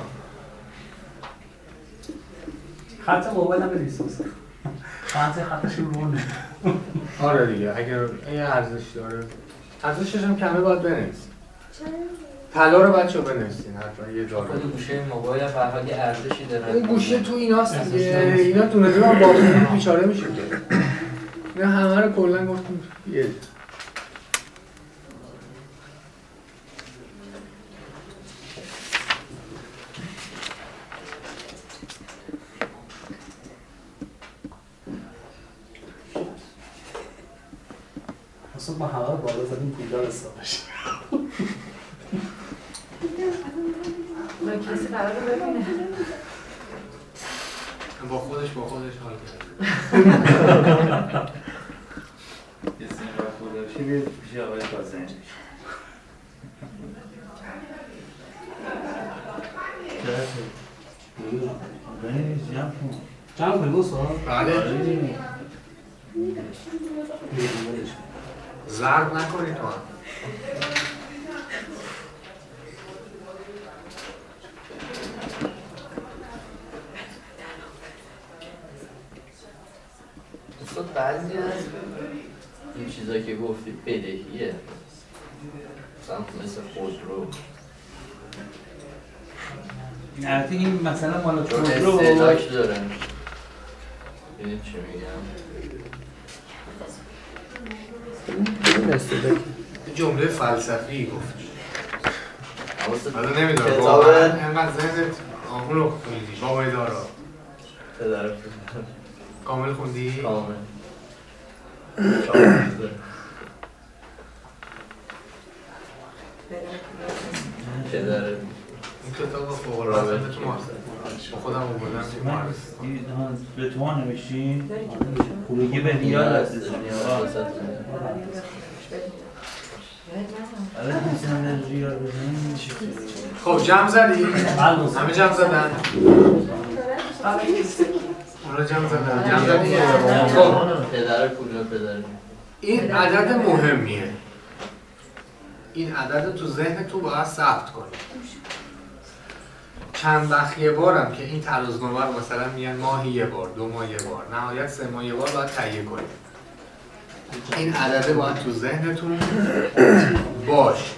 خط موبایل هم بنویس مثلا خط خطش رو آره دیگه اگر اگه ارزش داره. ارزشش هم کمه باید بنویسیم طلا رو بچه بنویسین حتما یه جا رو. گوشه موبایل حال یه ارزشی داره. این گوشه تو ایناست دیگه. اینا دونه دونه باقی بیچاره میشه. که اینا همه رو کلا گفتیم. یه. ما همه رو بالا زدیم پولدار حساب بشیم من کسی قرار ببینه. با خودش با خودش حال کرد یه بیاد پیش آقای جمع کنیم بله. دیگه. ضرب نکنید تو هم دوستان بعضی از این چیزایی که گفتی بدهیه مثلا مثل خودرو البته این مثلا مال چون خودرو استعلاک داره ببینید چی میگم؟ جمله فلسفی گفت. حالا نمی‌دونم. کتاب واقعا انقدر ذهنت آهون رو خوندی بابای دارا کامل خوندی؟ کامل. چهار چیزه. پدر این کتاب فوق العاده تو ما با خودم آوردم به تو ها نوشتی میگه به نیاز هست نیاز واسه آره خب جمع زدی؟ بله. همه جمع زدن؟ اونا جمع زدن. جمع زدی؟ خب. پدر کجا پدر این عدد مهمیه. این عدد تو ذهن تو باید ثبت کنی. چند وقت یه بارم که این ترازنامه رو مثلا میگن ماهی یه بار دو ماه یه بار. نهایت سه ماه یه بار باید تهیه کنی این عدده باید تو ذهنتون باش.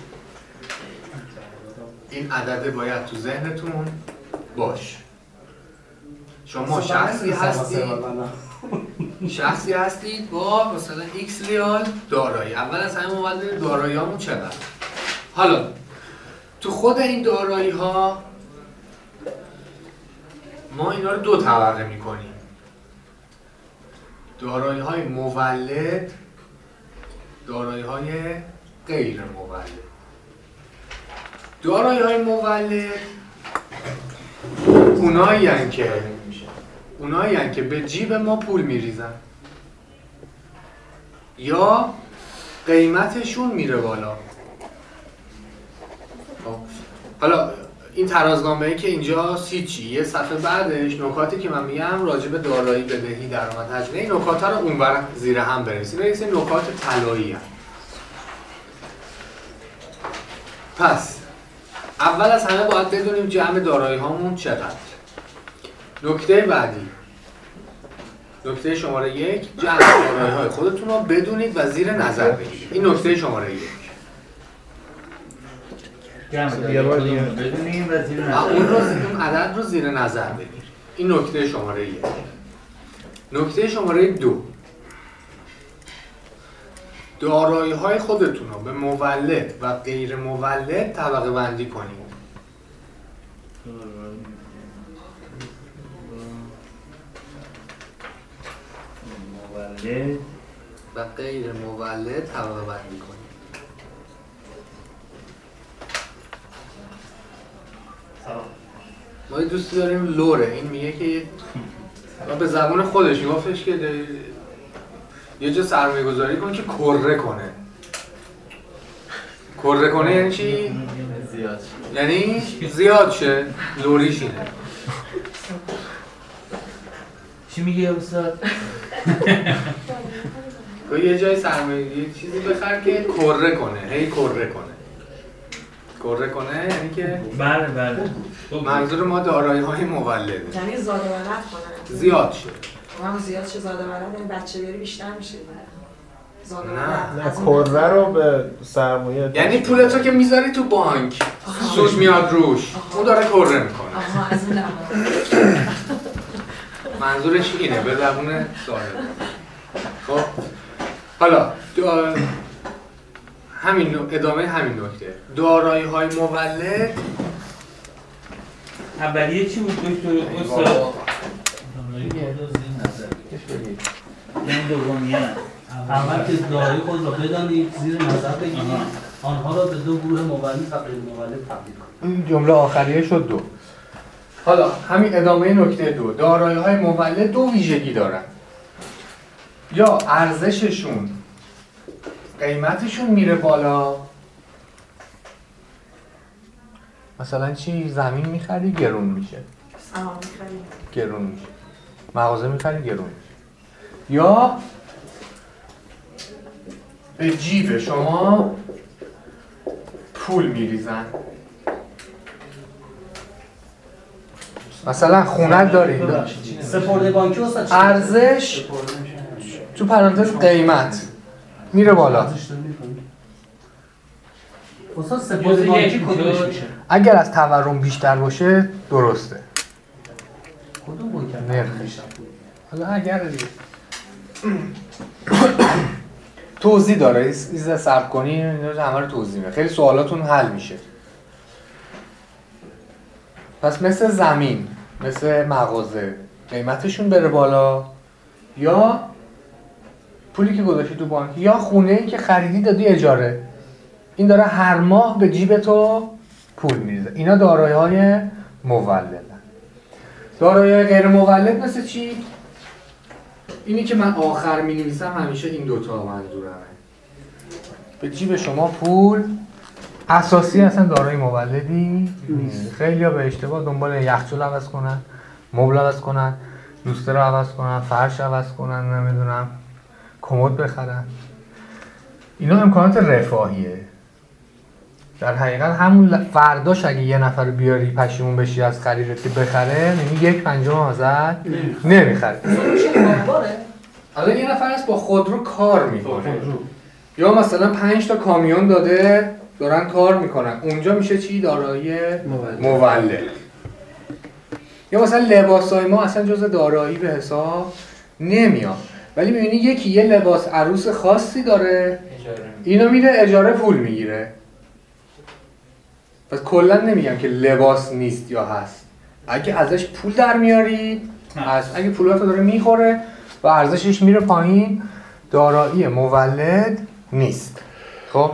این عدده باید تو ذهنتون باش. شما شخصی هستی؟ شخصی هستید با مثلا x ریال دارایی. اول از همه ما باید ببینیم دارایی‌هامون چقدر. حالا تو خود این دارایی ها ما اینا رو دو طبقه می‌کنیم. دارایی های مولد دارایی های غیر مولد. دارایی های مولد اونایی که اونایی که به جیب ما پول میریزن. یا قیمتشون میره بالا. خب. حالا این ترازنامه ای که اینجا سی چی؟ یه صفحه بعدش نکاتی که من میگم راجع به دارایی بدهی درآمد هزینه این نکات رو اونور زیر هم بنویسید بنویسید نکات طلایی. پس اول از همه باید بدونیم جمع دارایی هامون چقدر. نکته بعدی. نکته شماره یک جمع دارایی های خودتون رو بدونید و زیر نظر بگیرید. این نکته شماره یک. یه بدونیم و زیر و نظر. اون رو اون عدد رو زیر نظر بگیرید این نکته شماره یک. نکته شماره دو. دارایی های خودتون رو به مولد و غیر مولد طبقه بندی کنید. مولد. و غیر مولد طبقه بندی کنید. ما یه دوستی داریم لوره. این میگه که و به زبان خودش گفتش که یه جا سرمایه گذاری کن که کره کنه. کره کنه یعنی چی؟ زیاد. یعنی زیاد شه. لوریش اینه. چی میگه استاد؟ تو یه جای سرمایه یه چیزی بخر که کره کنه. هی کره کنه. کره کنه یعنی که بله بله. خب. منظور ما دارایی های مولده یعنی زاده ولد کنن زیاد شه و هم زیاد شه زاده ولد یعنی بچه بیاری بیشتر میشه. نه. نه کره رو به سرمایه یعنی پولتو که می‌ذاری تو بانک. سود میاد روش. اون داره کره می‌کنه. آها از اون. منظورش اینه به زبون ساده. خب حالا همین نو- ادامه همین نکته. دارایی های مولد. اولیه چی بود؟ دکتر استاد؟ یعنی دومیه. اول که دارایی خود را بدانید زیر نظر بگیرید. آنها را به دو گروه مولد و غیر مولد تبدیل کنید. این جمله آخریه شد دو. حالا همین ادامه نکته دو. دارایی های مولد دو ویژگی دارن. یا ارزششون قیمتشون میره بالا. مثلا چی زمین می‌خری گرون میشه. گرون میشه. مغازه می‌خری گرون میشه. یا به جیب شما پول میریزن. مثلا خونه دارید سپرده بانکی؟ ارزش تو پرانتز قیمت. میره بالا؟ اگر از تورم بیشتر باشه درسته. کدوم نرخش. حالا اگر توضیح داره ایز صبر کنی همه رو توضیح میده. خیلی سوالاتون حل میشه. پس مثل زمین مثل مغازه قیمتشون بره بالا یا پولی که گذاشتی تو بانک. یا خونه ای که خریدی دادی اجاره. این داره هر ماه به جیب تو پول میریزه. اینا دارایی های مولدن. دارایی غیر مولد مثل چی؟ اینی که من آخر می نویسم همیشه این دوتا منظورمه. به جیب شما پول اساسی اصلا دارای مولدی نیست. خیلی به اشتباه دنبال یخچال عوض کنن مبل عوض کنن لوستر رو عوض کنن فرش عوض کنن نمی‌دونم. کمد بخرن. اینا امکانات رفاهیه. در حقیقت همون فرداش اگه یه نفر رو بیاری پشیمون بشی از خریدت که بخره یعنی یک پنجم ازت نمی‌خره. حالا یه نفر هست با خودرو کار می‌کنه. یا مثلا پنج تا کامیون داده دارن کار می‌کنن. اونجا میشه چی؟ دارایی مولد. یا مثلا لباس ما اصلا جز دارایی به حساب نمیاد. ولی می‌بینی یکی یه لباس عروس خاصی داره. اینو میده اجاره پول می‌گیره. پس کلا نمیگم که لباس نیست یا هست. اگه ازش پول در میاری هست اگه پولاتو داره می‌خوره و ارزشش میره پایین دارایی مولد نیست. خب؟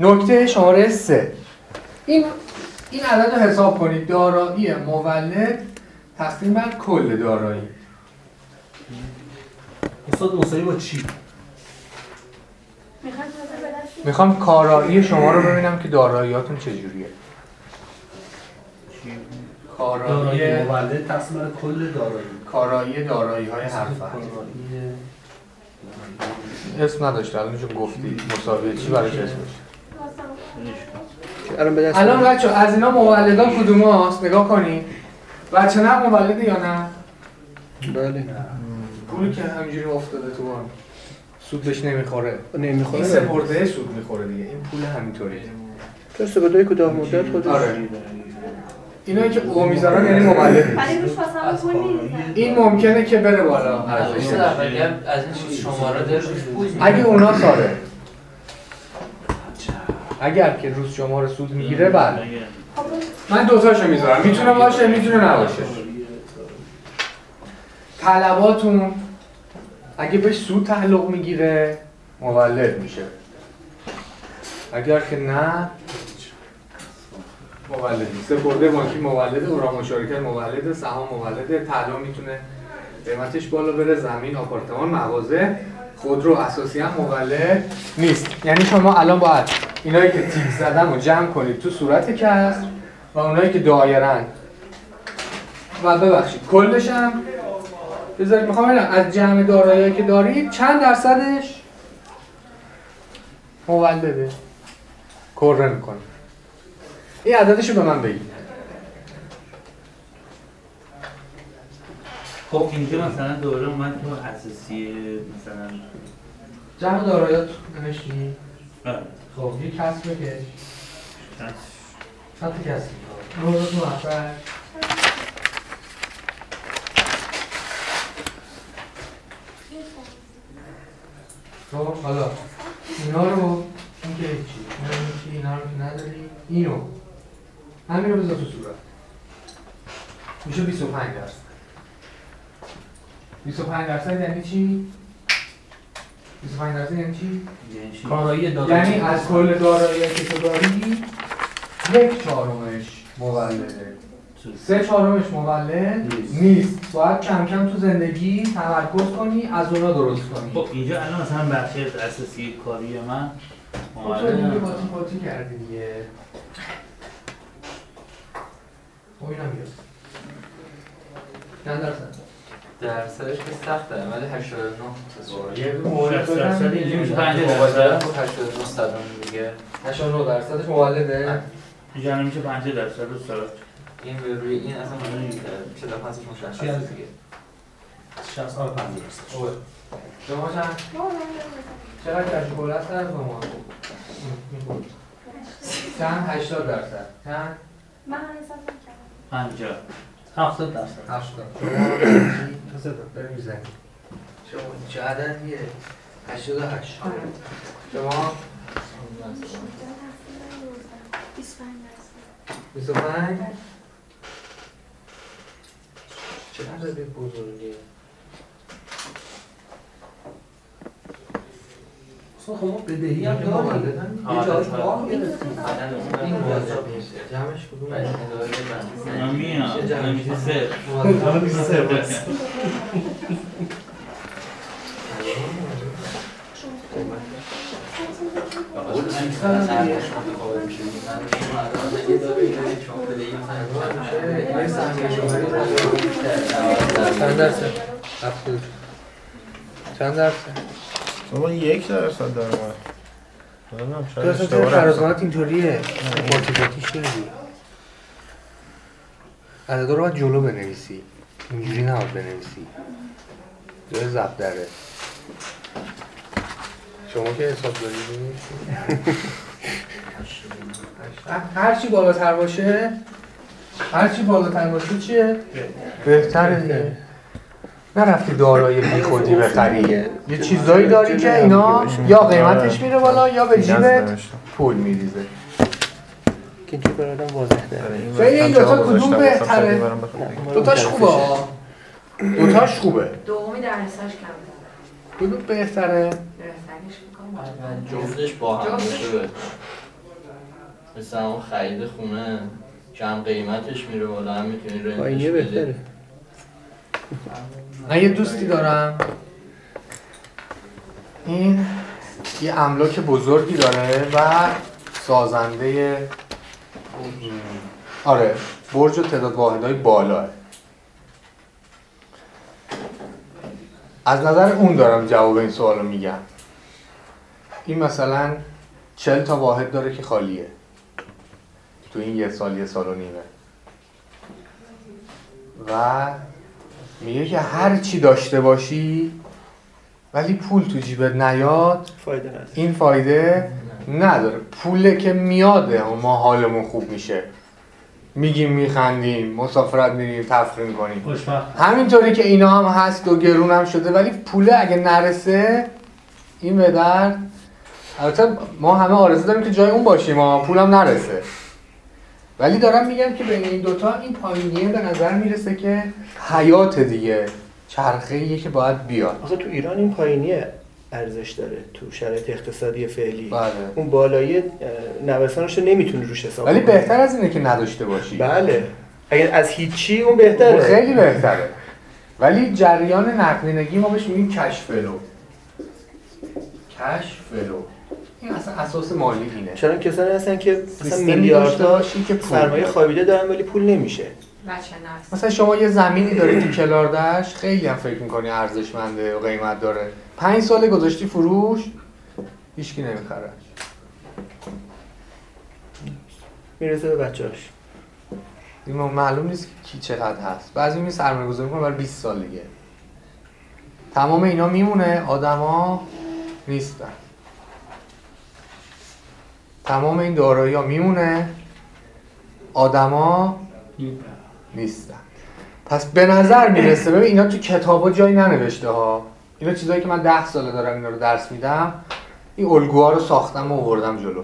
نکته شماره سه. این این عدد رو حساب کنید. دارایی مولد تقسیم بر کل دارایی. استاد مساوی با چی؟ می‌خوام کارایی شما رو ببینم که داراییاتون چجوریه. کارایی مولد بر کل دارایی. کارایی دارایی های هر فرد اسم نداشته الان چون گفتی مساویه چی براش اسمش الان بچه از اینا مولدان کدوم هست نگاه کنید بچه نه مولده یا نه؟ بله. پولی که همینجوری افتاده تو بانک سود بهش نمی‌خوره. نمی‌خوره. این سپرده سود می‌خوره دیگه. این پول همینطوریه. تو استفاده کوتاه مدت خودش آره. اینایی که او می‌ذارن یعنی مولده ولی روش واسه پول میریزن این ممکنه که بره بالا. ارزش. از این شماره اگه اونا ساره. اگر که روز شما رو سود می‌گیره بله. من دوتاشو می‌ذارم. می‌تونه باشه می‌تونه نباشه. طلباتون اگه بهش سود تعلق می‌گیره مولد میشه. اگر که نه مولد سپرده بانکی مولد اورا مشارکت مولد سهام مولد طلا می‌تونه قیمتش بالا بره زمین آپارتمان مغازه. خودرو اساسی هم مولد نیست. یعنی شما الان باید اینایی که تیک زدن رو جمع کنید تو صورت کسر و اونایی که دایرن. و ببخشید کلش هم بذارید می‌خوام ببینم از جمع دارایی که دارید چند درصدش؟ مولده کره می‌کنه. این عددش رو به من بگید. خب اینجا مثلا دوره اومد تو اساسی مثلا جمع دارایات نوشتی؟ آره. خب یه کسر بکش کسر. خط کسر روز موفق خب حالا اینا رو این که هیچی هیچی اینا رو که نداری اینو. همین رو بذار تو صورت. میشه 25 درصد. 25 درصد یعنی چی؟ 25 درصد یعنی چی؟ کارایی دارایی. یعنی از کل دارایی که تو داری یک چهارمش. مولده سه چهارمش مولد نیست. باید کم کم تو زندگی تمرکز کنی از اونا درست کنی. خب اینجا الان مثلا بخشی از اساسی کاری من خب تو دیگه باتی باتی کردی دیگه؟ خب اینم بیاد چند درصد؟ درصدش که سخته ولی 89 یه مورد 60 درصد بدن اینجا میشه یه 5 مبادله درصد خب 89 صدم دیگه. 89 درصدش مولده اینجا الان میشه 5 درصد رو سرات این به روی این اصلا من چه دفعه ازش مشخص چی از- دیگه. 60 آره 50 درصد خوبه شما چند؟ چقدر تجربه هست در شما؟ چند؟ 80 درصد. چند؟ من حساب نکردم. 50 70 درصد. 80 شما بریم می‌زنیم شما چه عددیه؟ 88 شما؟ 25 درصد. 25 چه عدد بزرگیه؟ اصلا خب ما بدهی هم داریم. یه جایی وام گرفتیم. این مولد نیست جمعش میام من میشه سه. چند درصد؟ هفتاد چند درصد؟ بابا یک درصد داره من نمی‌دونم تو اصلا چرا رفتم. فرازانات اینطوریه باتی باتیش نمیدی عددا رو باید جلو بنویسی اینجوری نباید بنویسی جای زب داره شما که حساب دارید هر چی بالاتر باشه هر چی بالاتر باشه چیه؟ بهتره دیگه. نرفتی دارایی بی خودی بخری یه چیزایی داری که اینا یا قیمتش میره بالا یا به جیبت پول میریزه. که اینجا برای آدم واضح داره. خیلی این دوتا کدوم بهتره؟ دوتاش خوبه. دوتاش خوبه. دومی درسش کم کدوم بهتره؟ بهترش می‌کنم جفتش با هم باشه بهتره. مثل همون خرید خونه کم قیمتش میره بالا هم می‌تونی بدی. بهتره. من یه دوستی دارم. این یه املاک بزرگی داره و سازنده آره برج و تعداد واحدهای بالاه از نظر اون دارم جواب این سوالو میگم. این مثلا چل تا واحد داره که خالیه. تو این یه سال یه سال و نیمه. و میگه که هر چی داشته باشی ولی پول تو جیبت نیاد فایده نداره. این فایده نداره. پوله که میاده و ما حالمون خوب میشه. میگیم میخندیم مسافرت میریم تفریح می‌کنیم. همینطوری که اینا هم هست و گرون هم شده ولی پوله اگه نرسه این به درد البته ما همه آرزو داریم که جای اون باشیم ها پولم نرسه. ولی دارم میگم که بین این دوتا این پایینیه به نظر می‌رسه که حیات دیگه چرخه ایه که باید بیاد. آخه تو ایران این پایینی ارزش داره تو شرایط اقتصادی فعلی. بله. اون بالایی نوسانش رو نمی‌تونی روش حساب ولی. بهتر از اینه که نداشته باشی. بله. اگر از هیچی اون اون بهتره خیلی بهتره. ولی جریان نقدینگی ما بهش میگیم cash flow cash flow این اصلا اساس مالی اینه. چرا کسانی هستن که مثلا میلیاردها که پول سرمایه. خوابیده دارن ولی پول نمیشه. بچه نرس مثلا شما یه زمینی داری تو کلاردشت خیلی هم فکر می‌کنی ارزشمنده و قیمت داره. پنج سال گذاشتی فروش هیچکی نمی‌خره. می‌رسه به بچه‌هاش. این معلوم نیست کی چقدر هست. بعضی می سرمایه گذاری می‌کنه برای 20 سال دیگه. تمام اینا میمونه آدما نیستن. تمام این دارایی ها میمونه؟ آدما نیستن. پس به نظر می‌رسه ببین اینا تو کتابا جایی ننوشته ها. اینا چیزایی که من ده ساله دارم اینا رو درس میدم این الگوها رو ساختم و آوردم جلو.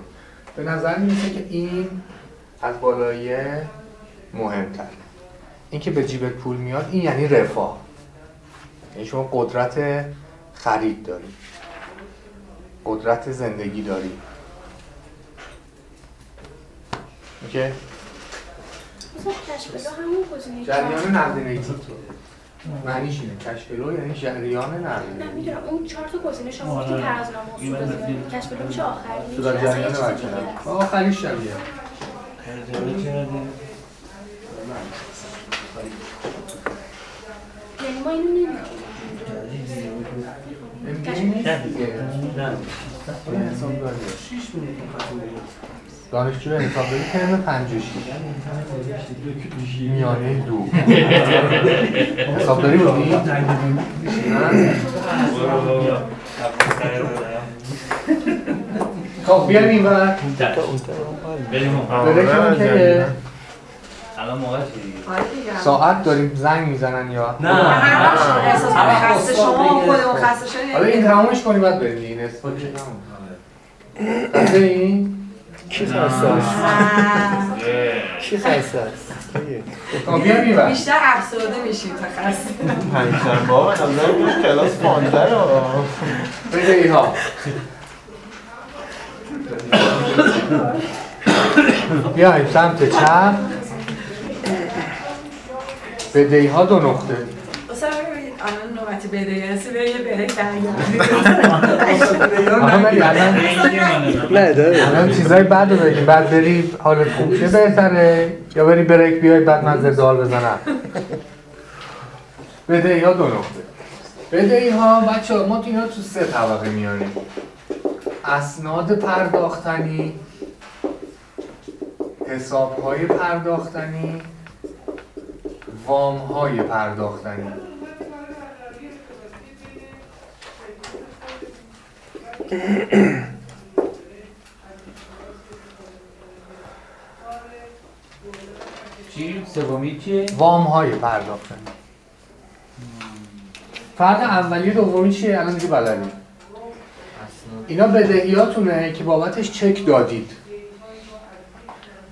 به نظر می‌رسه که این از بالایی مهمتر. اینکه به جیبت پول میاد این یعنی رفاه. یعنی شما قدرت خرید داری. قدرت زندگی داری. اوکی. جریان نقدینگی. معنیش اینه. کشفلو یعنی جریان نه نقدینگی می‌دونم. اون چهار تا گزینه شما آره. گفتین ترازنامه و این سود بزرگی. کشف میشه آخری؟ یه جریان است. آخریش شبیه. یعنی ما اینو نمی‌دونیم. دانشجو حسابداری ترم 56 میانه دو حسابداری بودی؟ نه؟ خب بیایم این بر بریم بره که؟ الان موقع آره. ساعت داریم زنگ می‌زنن یا نه. احساس خسته شما. خودمون خسته شدیم حالا این تمامش کنیم بعد بریم دیگه نصف این؟ کی خسته است. کی خسته است بیشتر افسرده میشیم تا خسته. پنجشنبه ها به نظر میاد کلاس فانتر ها. بدهی ها بیایم سمت چپ. بدهی ها دو نقطه. الان هستی به یه بره نه. داره. الان چیزای بد رو بگیم. بعد بری حالت خوب. شه بهتره؟ یا بری بریک بیای بعد من زلزال بزنم. بدهی ها دو نقطه. بدهی ها بچه ما تو اینا تو سه طبقه میاریم. اسناد پرداختنی حساب های پرداختنی وام های پرداختنی. چی؟ سومی چیه؟ وام های پرداختنی فرق اولی دومی چیه؟ الان دیگه بلدی. اینا بدهیاتونه که بابتش چک دادید.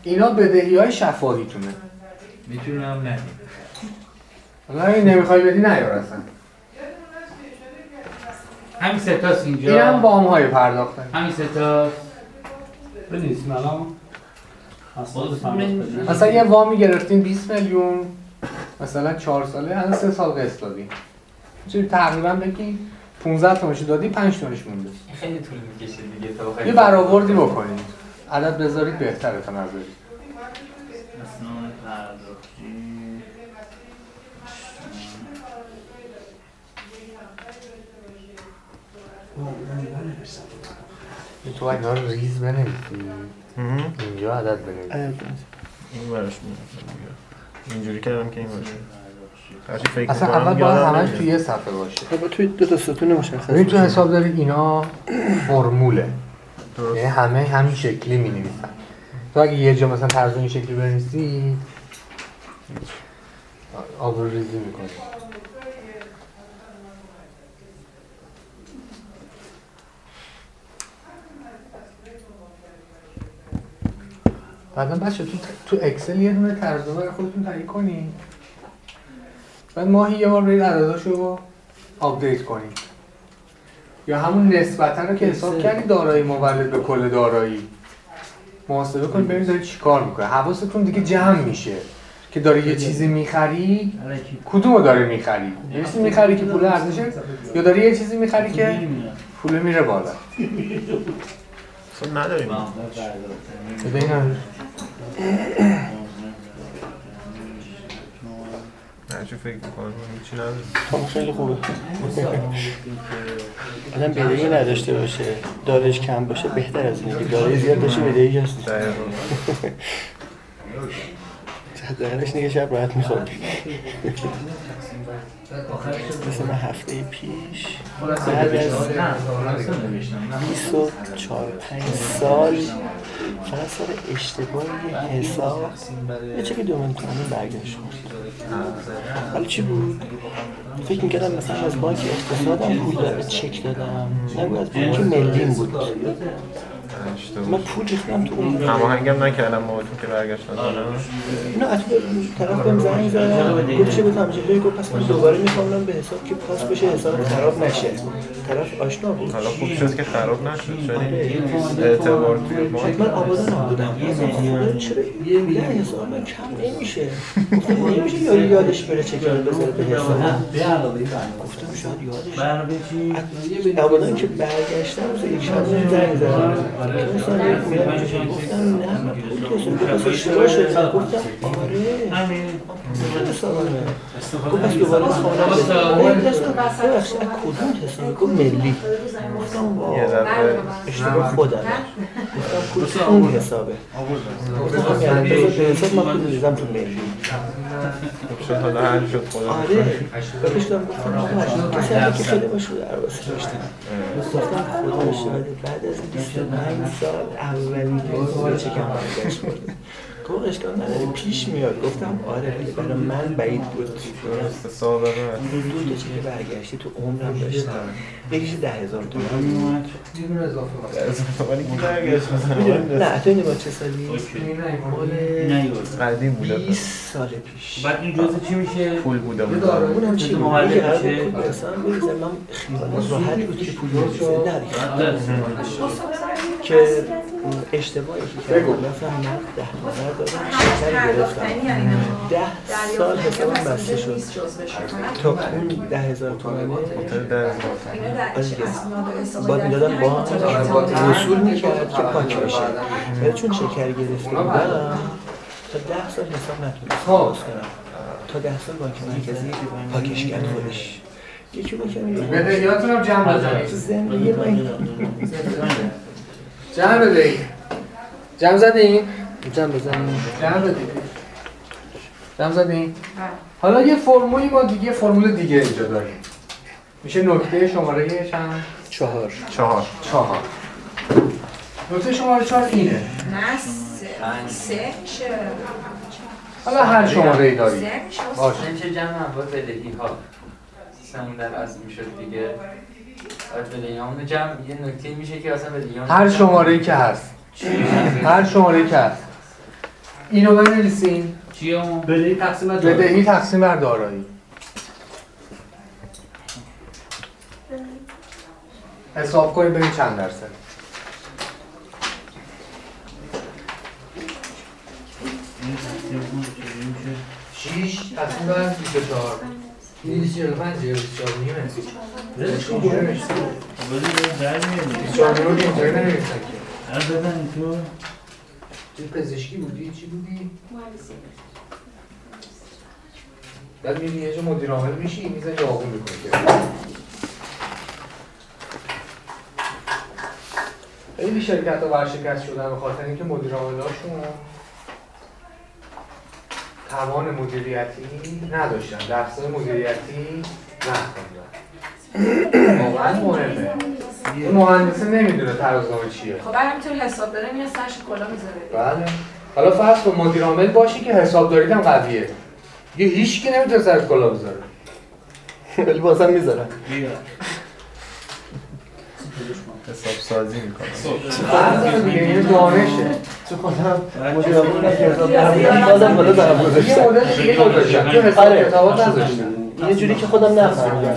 اینا بدهی های شفاهیتونه. می‌تونم نه. این نمی‌خوای بدی نیار اصلا. همین ستاست اینجا. این هم وام های پرداختنی همین ستاست بنویسیم الان پرداخت مثلا یه وامی گرفتین 20 میلیون مثلا 4 ساله الان 3 سال قسط دادی. چون تقریبا بگی 15 تومنشو دادی 5 تومنش مونده. این خیلی طول می‌کشه دیگه تا یه برآوردی بکنید. عدد بذارید بهتره تا نذارید اسناد پرداختی این تو اینا رو ریز بنویسی اینجا عدد بنویسی این برش میاد اینجوری کردم که این باشه اصلا اول باید همش. توی یه صفحه باشه. خب توی دو تا ستون مشخص ببین تو. حساب داری اینا فرموله. درست. یعنی همه همین شکلی می نویسن تو اگه یه جا مثلا طرز این شکلی بنویسی آبرو ریزی می‌کنی. بعدا بچه تو تو اکسل یه دونه تراز برای خودتون تهیه کنی بعد ماهی یه بار برید عدداشو update کنید یا همون نسبتا رو که حساب کردی دارایی مولد به کل دارایی. محاسبه کنید ببینید داری چیکار می‌کنه. حواستون دیگه جمع میشه که داری یه چیزی می‌خری. کدومو داره می‌خری؟ یه چیزی می‌خری که پول ارزشه یا داری یه چیزی می‌خری که پول میره بالا. اصلا نداریم. ببین هرچی فکر می‌کنم هیچی نداریم خب خیلی خوبه. آدم بدهی نداشته باشه. دارش کم باشه. بهتر از اینه که دارایی زیاد باشه بدهی هست دقیقا. دیگه شب راحت میخوابی مثل من هفته پیش. بعد از 24 5 سال. فقط سر اشتباه حساب. یه چک دو تومانی برگشت. حالا چی بود؟ فکر می‌کردم مثلا از بانک اقتصادم پول داره چک دادم. نگو از بانک ملیم بود. من پول ریختم تو اون هماهنگم نکردم باهاتون که برگشتن دارم نه اصلا طرف بهم زنگ زد. گفت چه بودم چه گفت پس من دوباره می‌خوام به حساب که پاس بشه حساب خراب نشه. طرف آشنا بود. حالا خوب شد که خراب نشد چون اعتبار توی بانک. من آبادانم بودم گفتم چرا؟ یه حساب من کم نمیشه. گفتم نمیشه یاری یادش بره چک رو بذاره به حساب. گفتم شاید یادش آبادان که برگشتم یک شب زنگ زدم مثلا گفتم نه پول حساب پس اشتباه شد گفتم آره گفت پس دوباره حساب ببخشید از کدوم حساب گفت ملی گفتم اشتباه خودم گفتم پول اون حسابه گفتم یعنی حساب من پول ریزم تو ملی شد حالا حل شد خدا آره دارم گفتم کسی که خیلی باشه در واسه داشتم گفتم شاهده بعد از 25 سال اولین بار چکم برگشت بود گفت اشکال نداره پیش میاد. گفتم آره ولی برای من بعید بود. دو تا چک برگشتی تو عمرم داشتم. یکیش ده هزار تومن یه دونه اضافه باشه ولی برگشت مثلا. نه تو اینو چه سالی؟ مال قدیم بوده 20 سال پیش. بعد این جزء چی میشه؟ پول بوده بود اونم چی قرار میشه؟ مثلا من خیالم راحت بود. که پول نه که اشتباهی که کردم ده هزار دادم شکر گرفتم ده سال حسابم بسته شد. تا اون ده هزار تومنه. باید می‌دادم با وصول می‌کرد که پاک بشه. ولی چون شکر گرفته بودم تا ده سال حساب نتونستم باز کنم. تا ده سال بانک مرکزی پاکش کرد خودش. یکی کمی بدهیاتون هم جمع تو بزنید زندگی من. جمع بدهید جمع زدین؟ جمع بزنیم. جمع بدید جمع زدین؟ حالا یه فرمولی ما دیگه یه فرمول دیگه اینجا داریم. میشه نکته شماره چند؟ چهار. چهار. چهار. نکته شماره چهار اینه. نه سه حالا هر شماره ای داری. باشه نمیشه جمع انواع بدهی ها. سیستم در اصل می‌شد دیگه. باید بدهی همون جمع یه نکته میشه که اصلا بدهی هر شماره ای که هست. هر شماره ای که هست. اینو بنویسین. چیه اون؟ بدهی تقسیم از دارایی. بدهی تقسیم بر دارایی. حساب کنید ببین چند درصد. شیش بر 24 245 24 نیمه بازی در میاری 24 نیمه که اینطوری ننوشتن که هر بزن تو چه پزشکی بودی؟ چی بودی؟ مهندسی. بعد میری یه جا مدیر عامل میشی میزه داغون می‌کنی. خیلی شرکت ها ورشکست شدن به خاطر اینکه مدیر عاملاشون توان مدیریتی نداشتن. درسای مدیریتی نخوندن واقعا مهمه. مهندسه نمی‌دونه ترازنامه چیه. خب همینطور حساب داره میاد سرش کلا می‌ذاره. بله. حالا فرض کن مدیر عامل باشی که حسابداریت هم قویه. یه هیچ کی نمی‌تونه سر کلا بذاره. ولی بازم می‌ذارم حساب سازی می‌کنم این دانشه تو خودم مدیر حساب دارم بازم بالا برم یه گذاشتم مدل دیگه گذاشتم تو حساب آره. کتابات نذاشتم یه جوری که خودم نفهمیدم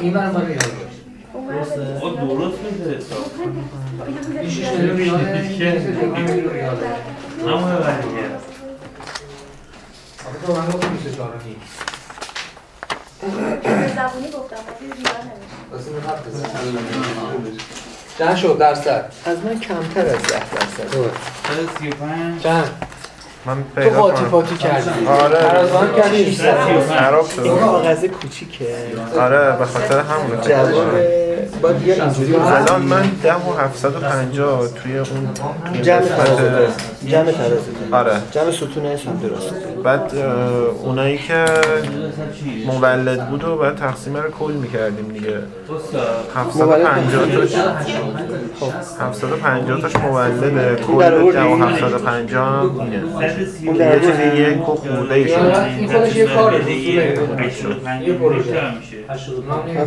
این ریال آقا درست میده حساب چند شد؟ درصد. از من کمتر از ده درصد. چند؟ من تو پیدا قاطی کنم پاتی کردی. آره. ترازوان کردی. 600 خراب این شد کاغذ کوچیکه. آره به خاطر همونه. جواب باید یه اینجوری الان من ده و 750 توی اون جمع ترازو جمع ترازو آره. جمع ستون حساب درست. بعد اونایی که مولد بود و بعد تقسیم رو کل می‌کردیم دیگه. استاد 750 تاش 750 تاش مولده. کل و 750 هم اینه. سر سی و اون در؟ چیزی یک خورده ای شد این خودش یه اصوله. پنج یه پروژه. میشه 85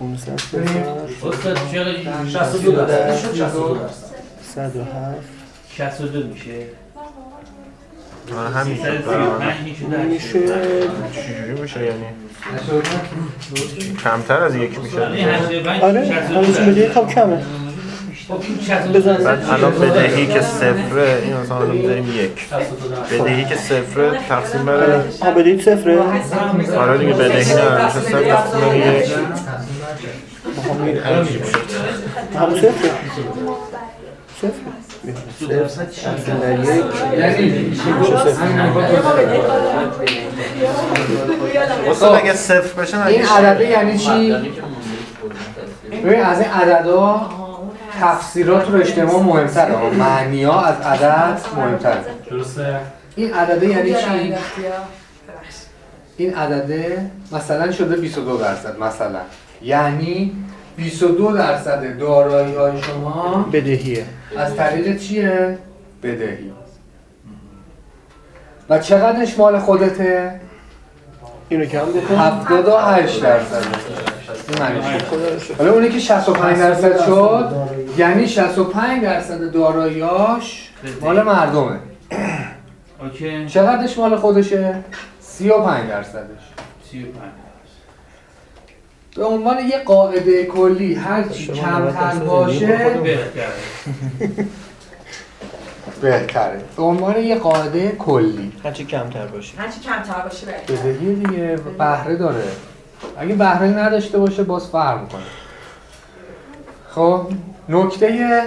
500 استاد چقدر 62 درصد 62 درصد 107 62 میشه آره همین میشه میشه چجوری میشه یعنی کمتر از یک میشه آره همون. بدهی خب کمه خب این 62 بزن. بعد الان بدهی که صفره این مثلا الان بذاریم یک. 62 درصد بدهی که صفره تقسیم بر ها بدهی صفره؟ آره دیگه بدهی نه میشه صفر تقسیم بر یک همون صفره؟ صفر یعنی اگه صفر بشه این عدده یعنی چی؟ ببین از این عددا تفسیرات رو اجتماع مهمتره ها. معنی ها از عدد مهمتره درسته این عدده یعنی چی؟ این عدده مثلا شده 22 درصد مثلا یعنی 22 درصد دارایی های شما بدهیه از طریق چیه؟ بدهی و چقدرش مال خودته؟ اینو کم بکن 78 درصد. حالا اونی که 65 درصد شد یعنی 65 درصد داراییاش مال مردمه. اوکی. چقدرش مال خودشه؟ 35 درصدش. سی و پنج. به عنوان یه قاعده کلی هر چی شما کمتر باشه بهتره بهتره. به عنوان یه قاعده کلی. هرچی کمتر باشه. هرچی کمتر باشه بهتره. بدهی دیگه بهره داره. اگه بهره نداشته باشه باز فرق می‌کنه. خب؟ نکته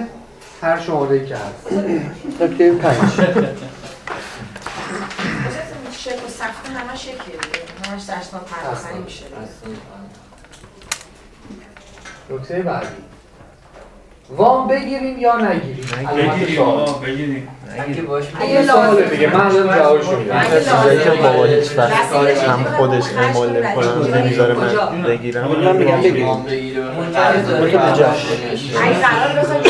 هر شماره که هست. نکته پنج. شکل و سخت همش یکیه همش میشه نکته بعدی. وام بگیریم یا نگیریم؟ بگیریم. آقا بگیریم. اگه سواله لازم دیگه. من الان جوابشو میدم چیزایی که لازم بابا هیچ وقت رسیدش هم خودش اعمال کنه، کنم کجا؟ نمی‌ذاره؟ من بگیرم. من میگم بگیریم. اگه قرار بخوای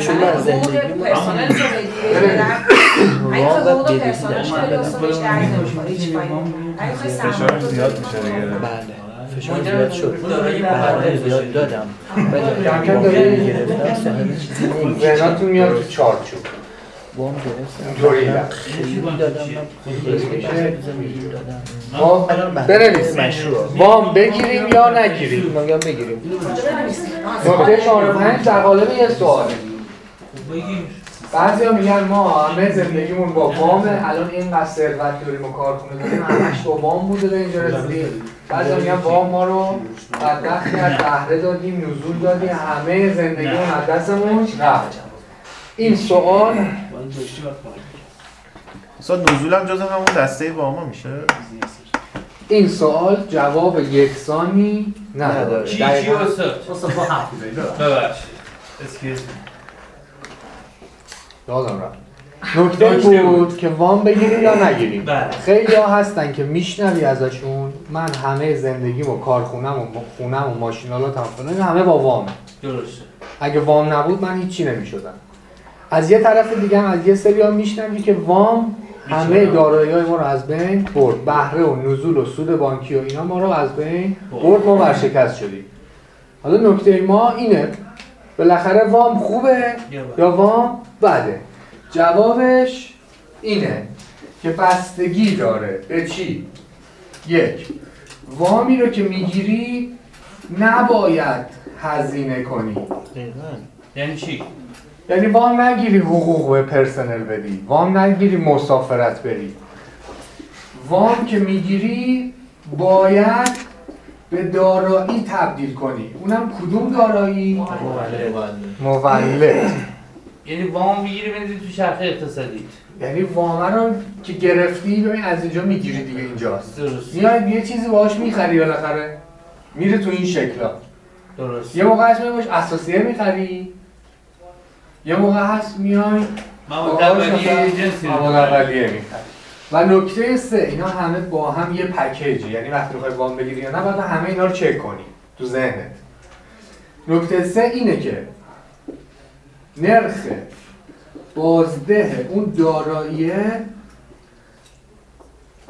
چون من مثلا زندگی وام و هیچ زیاد میشه دیگه. بله. فشار زیاد شد. دارایی بهره زیاد دادم. ولی کم کم وام داره گرفتم. صاحب ذهناتون میاد تو چارچوب وام گرفتم. خیلی دادم. من خب بنویس مشروع. وام بگیریم یا نگیریم؟ میگم بگیریم. نکته شماره پنج در قالب یه سواله بگیم. بعضی ها میگن ما همه زندگیمون با وامه الان اینقدر ثروت داریم و کارخونه داریم همش با وام بوده به اینجا رسیدیم. بعضی ها میگن وام ما رو بدبخت کرد بهره دادیم نزول دادیم همه زندگیمون از دستمون رفت. این سوال اصلا نزولم جز همون دسته واما میشه؟ این سوال جواب یکسانی نداره. چی چی استاد؟ استاد با. ببخشید. اسکیوز یادم رفت. نکته بود که وام بگیریم یا نگیریم. بله. خیلی ها هستن که میشنوی ازشون. من همه زندگیم و کارخونم و خونم و ماشینالاتم فلان همه با وام. درسته. اگه وام نبود من هیچی نمی‌شدم. از یه طرف دیگه هم از یه سری ها میشنوی که وام همه دارایی های ما رو از بین برد. بهره و نزول و سود بانکی و اینا ما رو از بین برد. ما ورشکست شدیم. حالا نکته ما اینه بالاخره وام خوبه یا وام بده. جوابش اینه که بستگی داره. به چی؟ یک وامی رو که می‌گیری نباید هزینه کنی. یعنی چی؟ یعنی وام نگیری حقوق به پرسنل بدی. وام نگیری مسافرت بری. وام که می‌گیری باید به دارایی تبدیل کنی. اونم کدوم دارایی؟ مولد. یعنی وام می‌گیری بنزی تو چرخه اقتصادیت. یعنی وام رو که گرفتی ببین از اینجا می‌گیری دیگه اینجاست. درست. میای یه چیزی باهاش می‌خری بالاخره. میره تو این شکلا. درست. یه موقع هست باش اساسیه می‌خری. یه موقع هست میای مواد اولیه جنسی مواد. اولیه می‌خری. و نکته سه اینا همه با هم یه پکیجی یعنی وقتی می‌خوای وام بگیری یا نه باید همه اینا رو چک کنی تو ذهنت. نکته سه اینه که نرخ بازده اون داراییه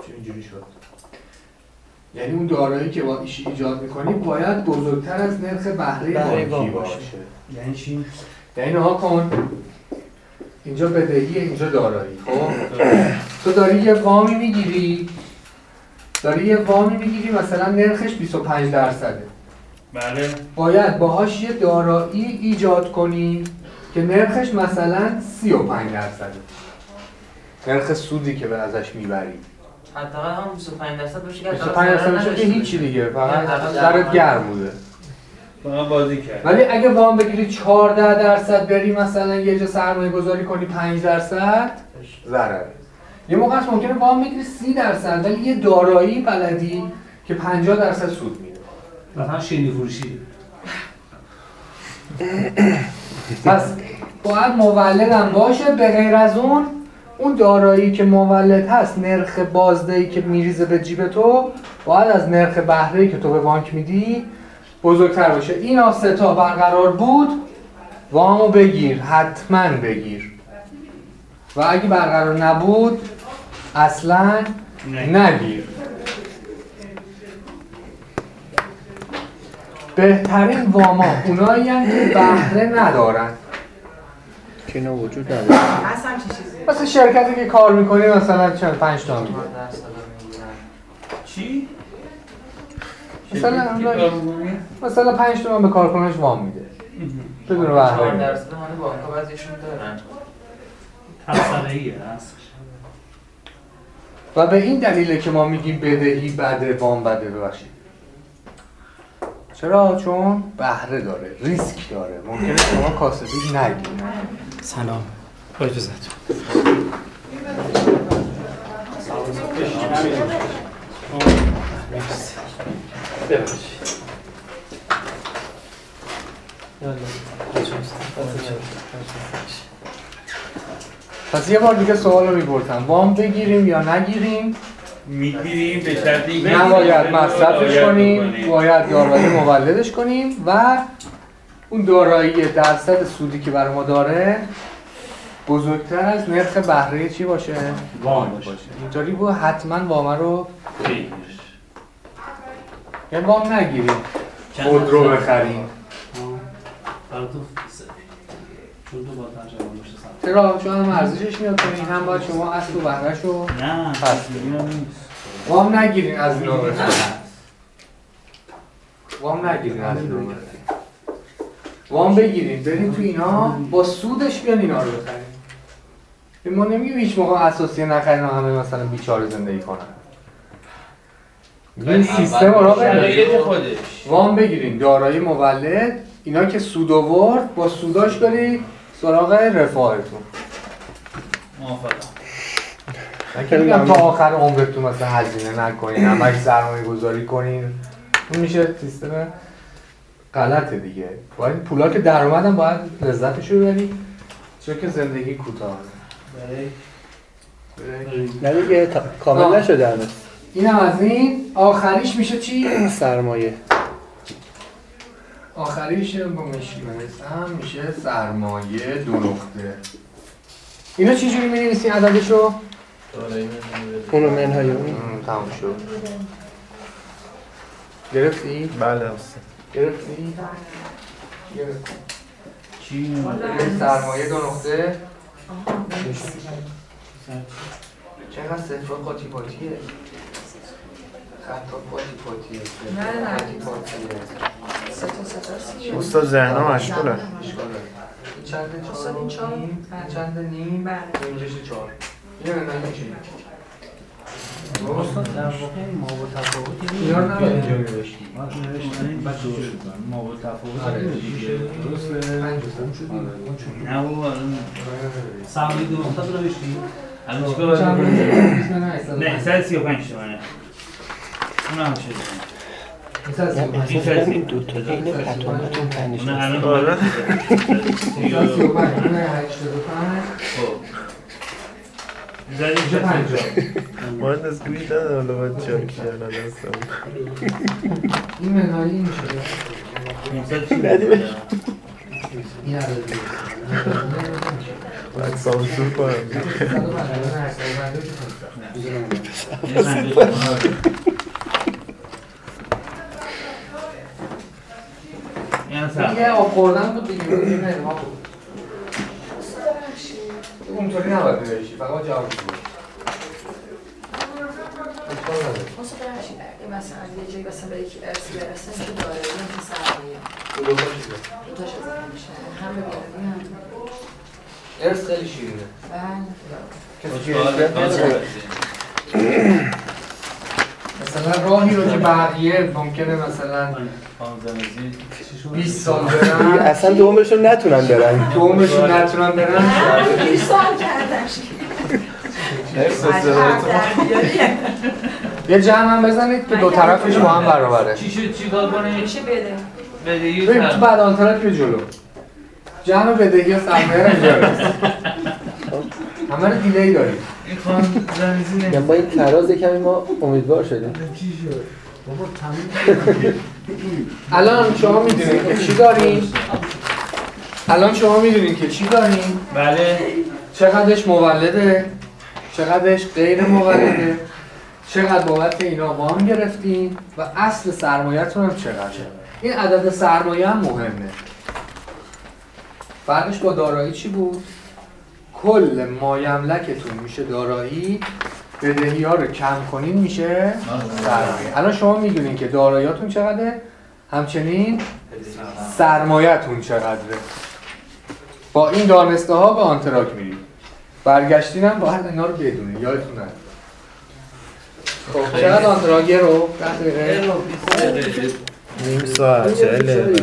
چه اینجوری شد؟ یعنی اون دارایی که با ایجاد می‌کنی باید بزرگتر از نرخ بهره بانکی باشه. یعنی چی؟ یعنی نها کن. اینجا بدهی اینجا دارایی. خب؟ تو داری یه وامی می‌گیری. داری یه وامی می‌گیری مثلا نرخش 25 درصده. بله. باید باهاش یه دارایی ایجاد کنی که نرخش مثلا 35 درصده. نرخ سودی که به ازش می‌بری. حداقل هم 25 درصد باشه که 25 درصد بشه که هیچی دیگه. فقط درت گرم بوده. بازی کرد ولی اگه وام بگیری 14 درصد بری مثلا یه جا سرمایه گذاری کنی 5 درصد؟ ضرره یه موقع هست ممکنه وام بگیری 30 درصد ولی یه دارایی بلدی که 50 درصد سود میده. مثلا شیرینی فروشی. پس باید مولدم باشه به غیر از اون اون دارایی که مولد هست نرخ بازدهی که میریزه به جیب تو باید از نرخ بهره‌ای که تو به بانک میدی بزرگتر باشه. این سه تا برقرار بود. وامو بگیر حتما بگیر. و اگه برقرار نبود اصلا نگیر. بهترین واما اونایی که بهره ندارن. که اینا وجود نداره. چیزی؟ مثل شرکتی که کار می‌کنی مثلا چند پنج تا چی؟ مثلا مثلا پنج تومن به کارکنش وام میده. بدون 4 بهره درصد مال بانک‌ها بعضیشون دارن. و به این دلیله که ما میگیم بدهی بده وام بده ببخشید. چرا؟ چون بهره داره ریسک داره. ممکنه شما کاسبی نگیرید. سلام. با اجازت پس یه بار دیگه سوال رو می‌پرسم. وام بگیریم یا نگیریم؟ می‌گیریم به شرط اینکه نباید مصرفش کنیم. باید دارایی مولدش کنیم و اون دارایی درصد سودی که برای ما داره بزرگتر از نرخ بهره چی باشه؟ وام باشه. اینطوری بود. حتما وام رو یعنی وام نگیریم. خودرو بخریم. تو چون تو ترجمه چرا؟ چون هم ارزشش میاد پایین. هم باید شما اصل و بهرهش رو نه پس. وام نگیرین از بخرین وام نگیرین از بخرین وام بگیرین برین تو اینا. با سودش بیان اینا رو بخرین به ما نمیگیم هیچ موقع اساسی نخرین همه مثلا بیچاره زندگی کنن. این سیستم رو. خودش. وام بگیرین دارایی مولد. اینا که سود آورد با سوداش برید سراغ رفاهتون. موافقم. تا آخر عمرتون مثلا هزینه نکنین همش سرمایه گذاری کنین. اون میشه سیستم غلطه دیگه. باید پولا که در اومدن باید لذتش رو ببری. چون که زندگی کوتاه نه دیگه کامل. نشده هنوز. اینم از این آخریش میشه چی؟ سرمایه آخریش با برسم میشه سرمایه دو نقطه اینو چی جوری می‌نویسی عددشو؟ اونو منهای اون ام، تموم شد گرفتی؟ بله گرفتی؟ گرفتی چی؟ یه سرمایه دو نقطه چقدر صفر قاطی پاتیه خطا قاطی پاتیه نه، نه. قاطی پاتیه سه تا سه تا سی. استاد ذهنها مشغوله. چند چهار؟ بله. این چند نیم؟ بله. اینجاش چهار. اینو من میشه استاد در واقع ما با تفاوتی اینا رو اینجا می‌نوشتی. ما نوشتیم بعد درست شد. ما با تفاوتی آره. درسته؟ شدی. نه بابا الان سرمایه دو نقطه رو نوشتیم. الان چیکار باید بود؟ بکنیم؟ من نه پنج. 135 تومنه اون هم شده این پنج. دو تا این پتومتون تنش نه الان پنج. هشتاد و پنج. خب اینجا زدیم پنجاه. مهندس گویی نداره حالا باید چاک کردن هستم این منهایی این میشه 500 چی بود؟ این عدد هم سر. دیگه آب خوردن بود دیگه بود دیگه منها بود اونطوری نباید ببریشی فقط جواب بود. واسه ببخشید، مثلا یه جایی مثلا به یک ارث برسه میشه سرمایه دو تا میشه هم خوشحال نداره. هستی. مثلا راهی رو که بقیه ممکنه مثلا خانم زنازی. 20 سال برن اصلا دومشون نتونن برن دومشون نتونن برن بیست سال. یه جمع هم بزنید که دو طرفش با هم برابره چی شد چی کار کنی؟ میشه بده بریم تو بعد آن طرف بیا جلو جمع بدهی و سرمایه رو اینجا همه رو دیلی داریم. این یا با این تراز کمی ما امیدوار شدیم. الان شما می‌دونید که چی داریم الان شما می‌دونید که چی داریم بله. چقدرش مولده؟ چقدرش غیر مولده؟ چقدر بابت اینا وام گرفتیم و اصل سرمایه‌تون هم چقدره؟ این عدد سرمایه هم مهمه. فرقش با دارایی چی بود؟ کل مایملکتون میشه دارایی بدهی ها رو کم کنین میشه سرمایه. الان شما می‌دونین که داراییاتون چقدره؟ همچنین سرمایه‌تون چقدره. با این دانسته ها به آنتراک میرید. برگشتین هم باید اینا رو بدونید یادتون نره خب چقدر آنتراگه رو؟ ده دقیقه. نیم ساعت.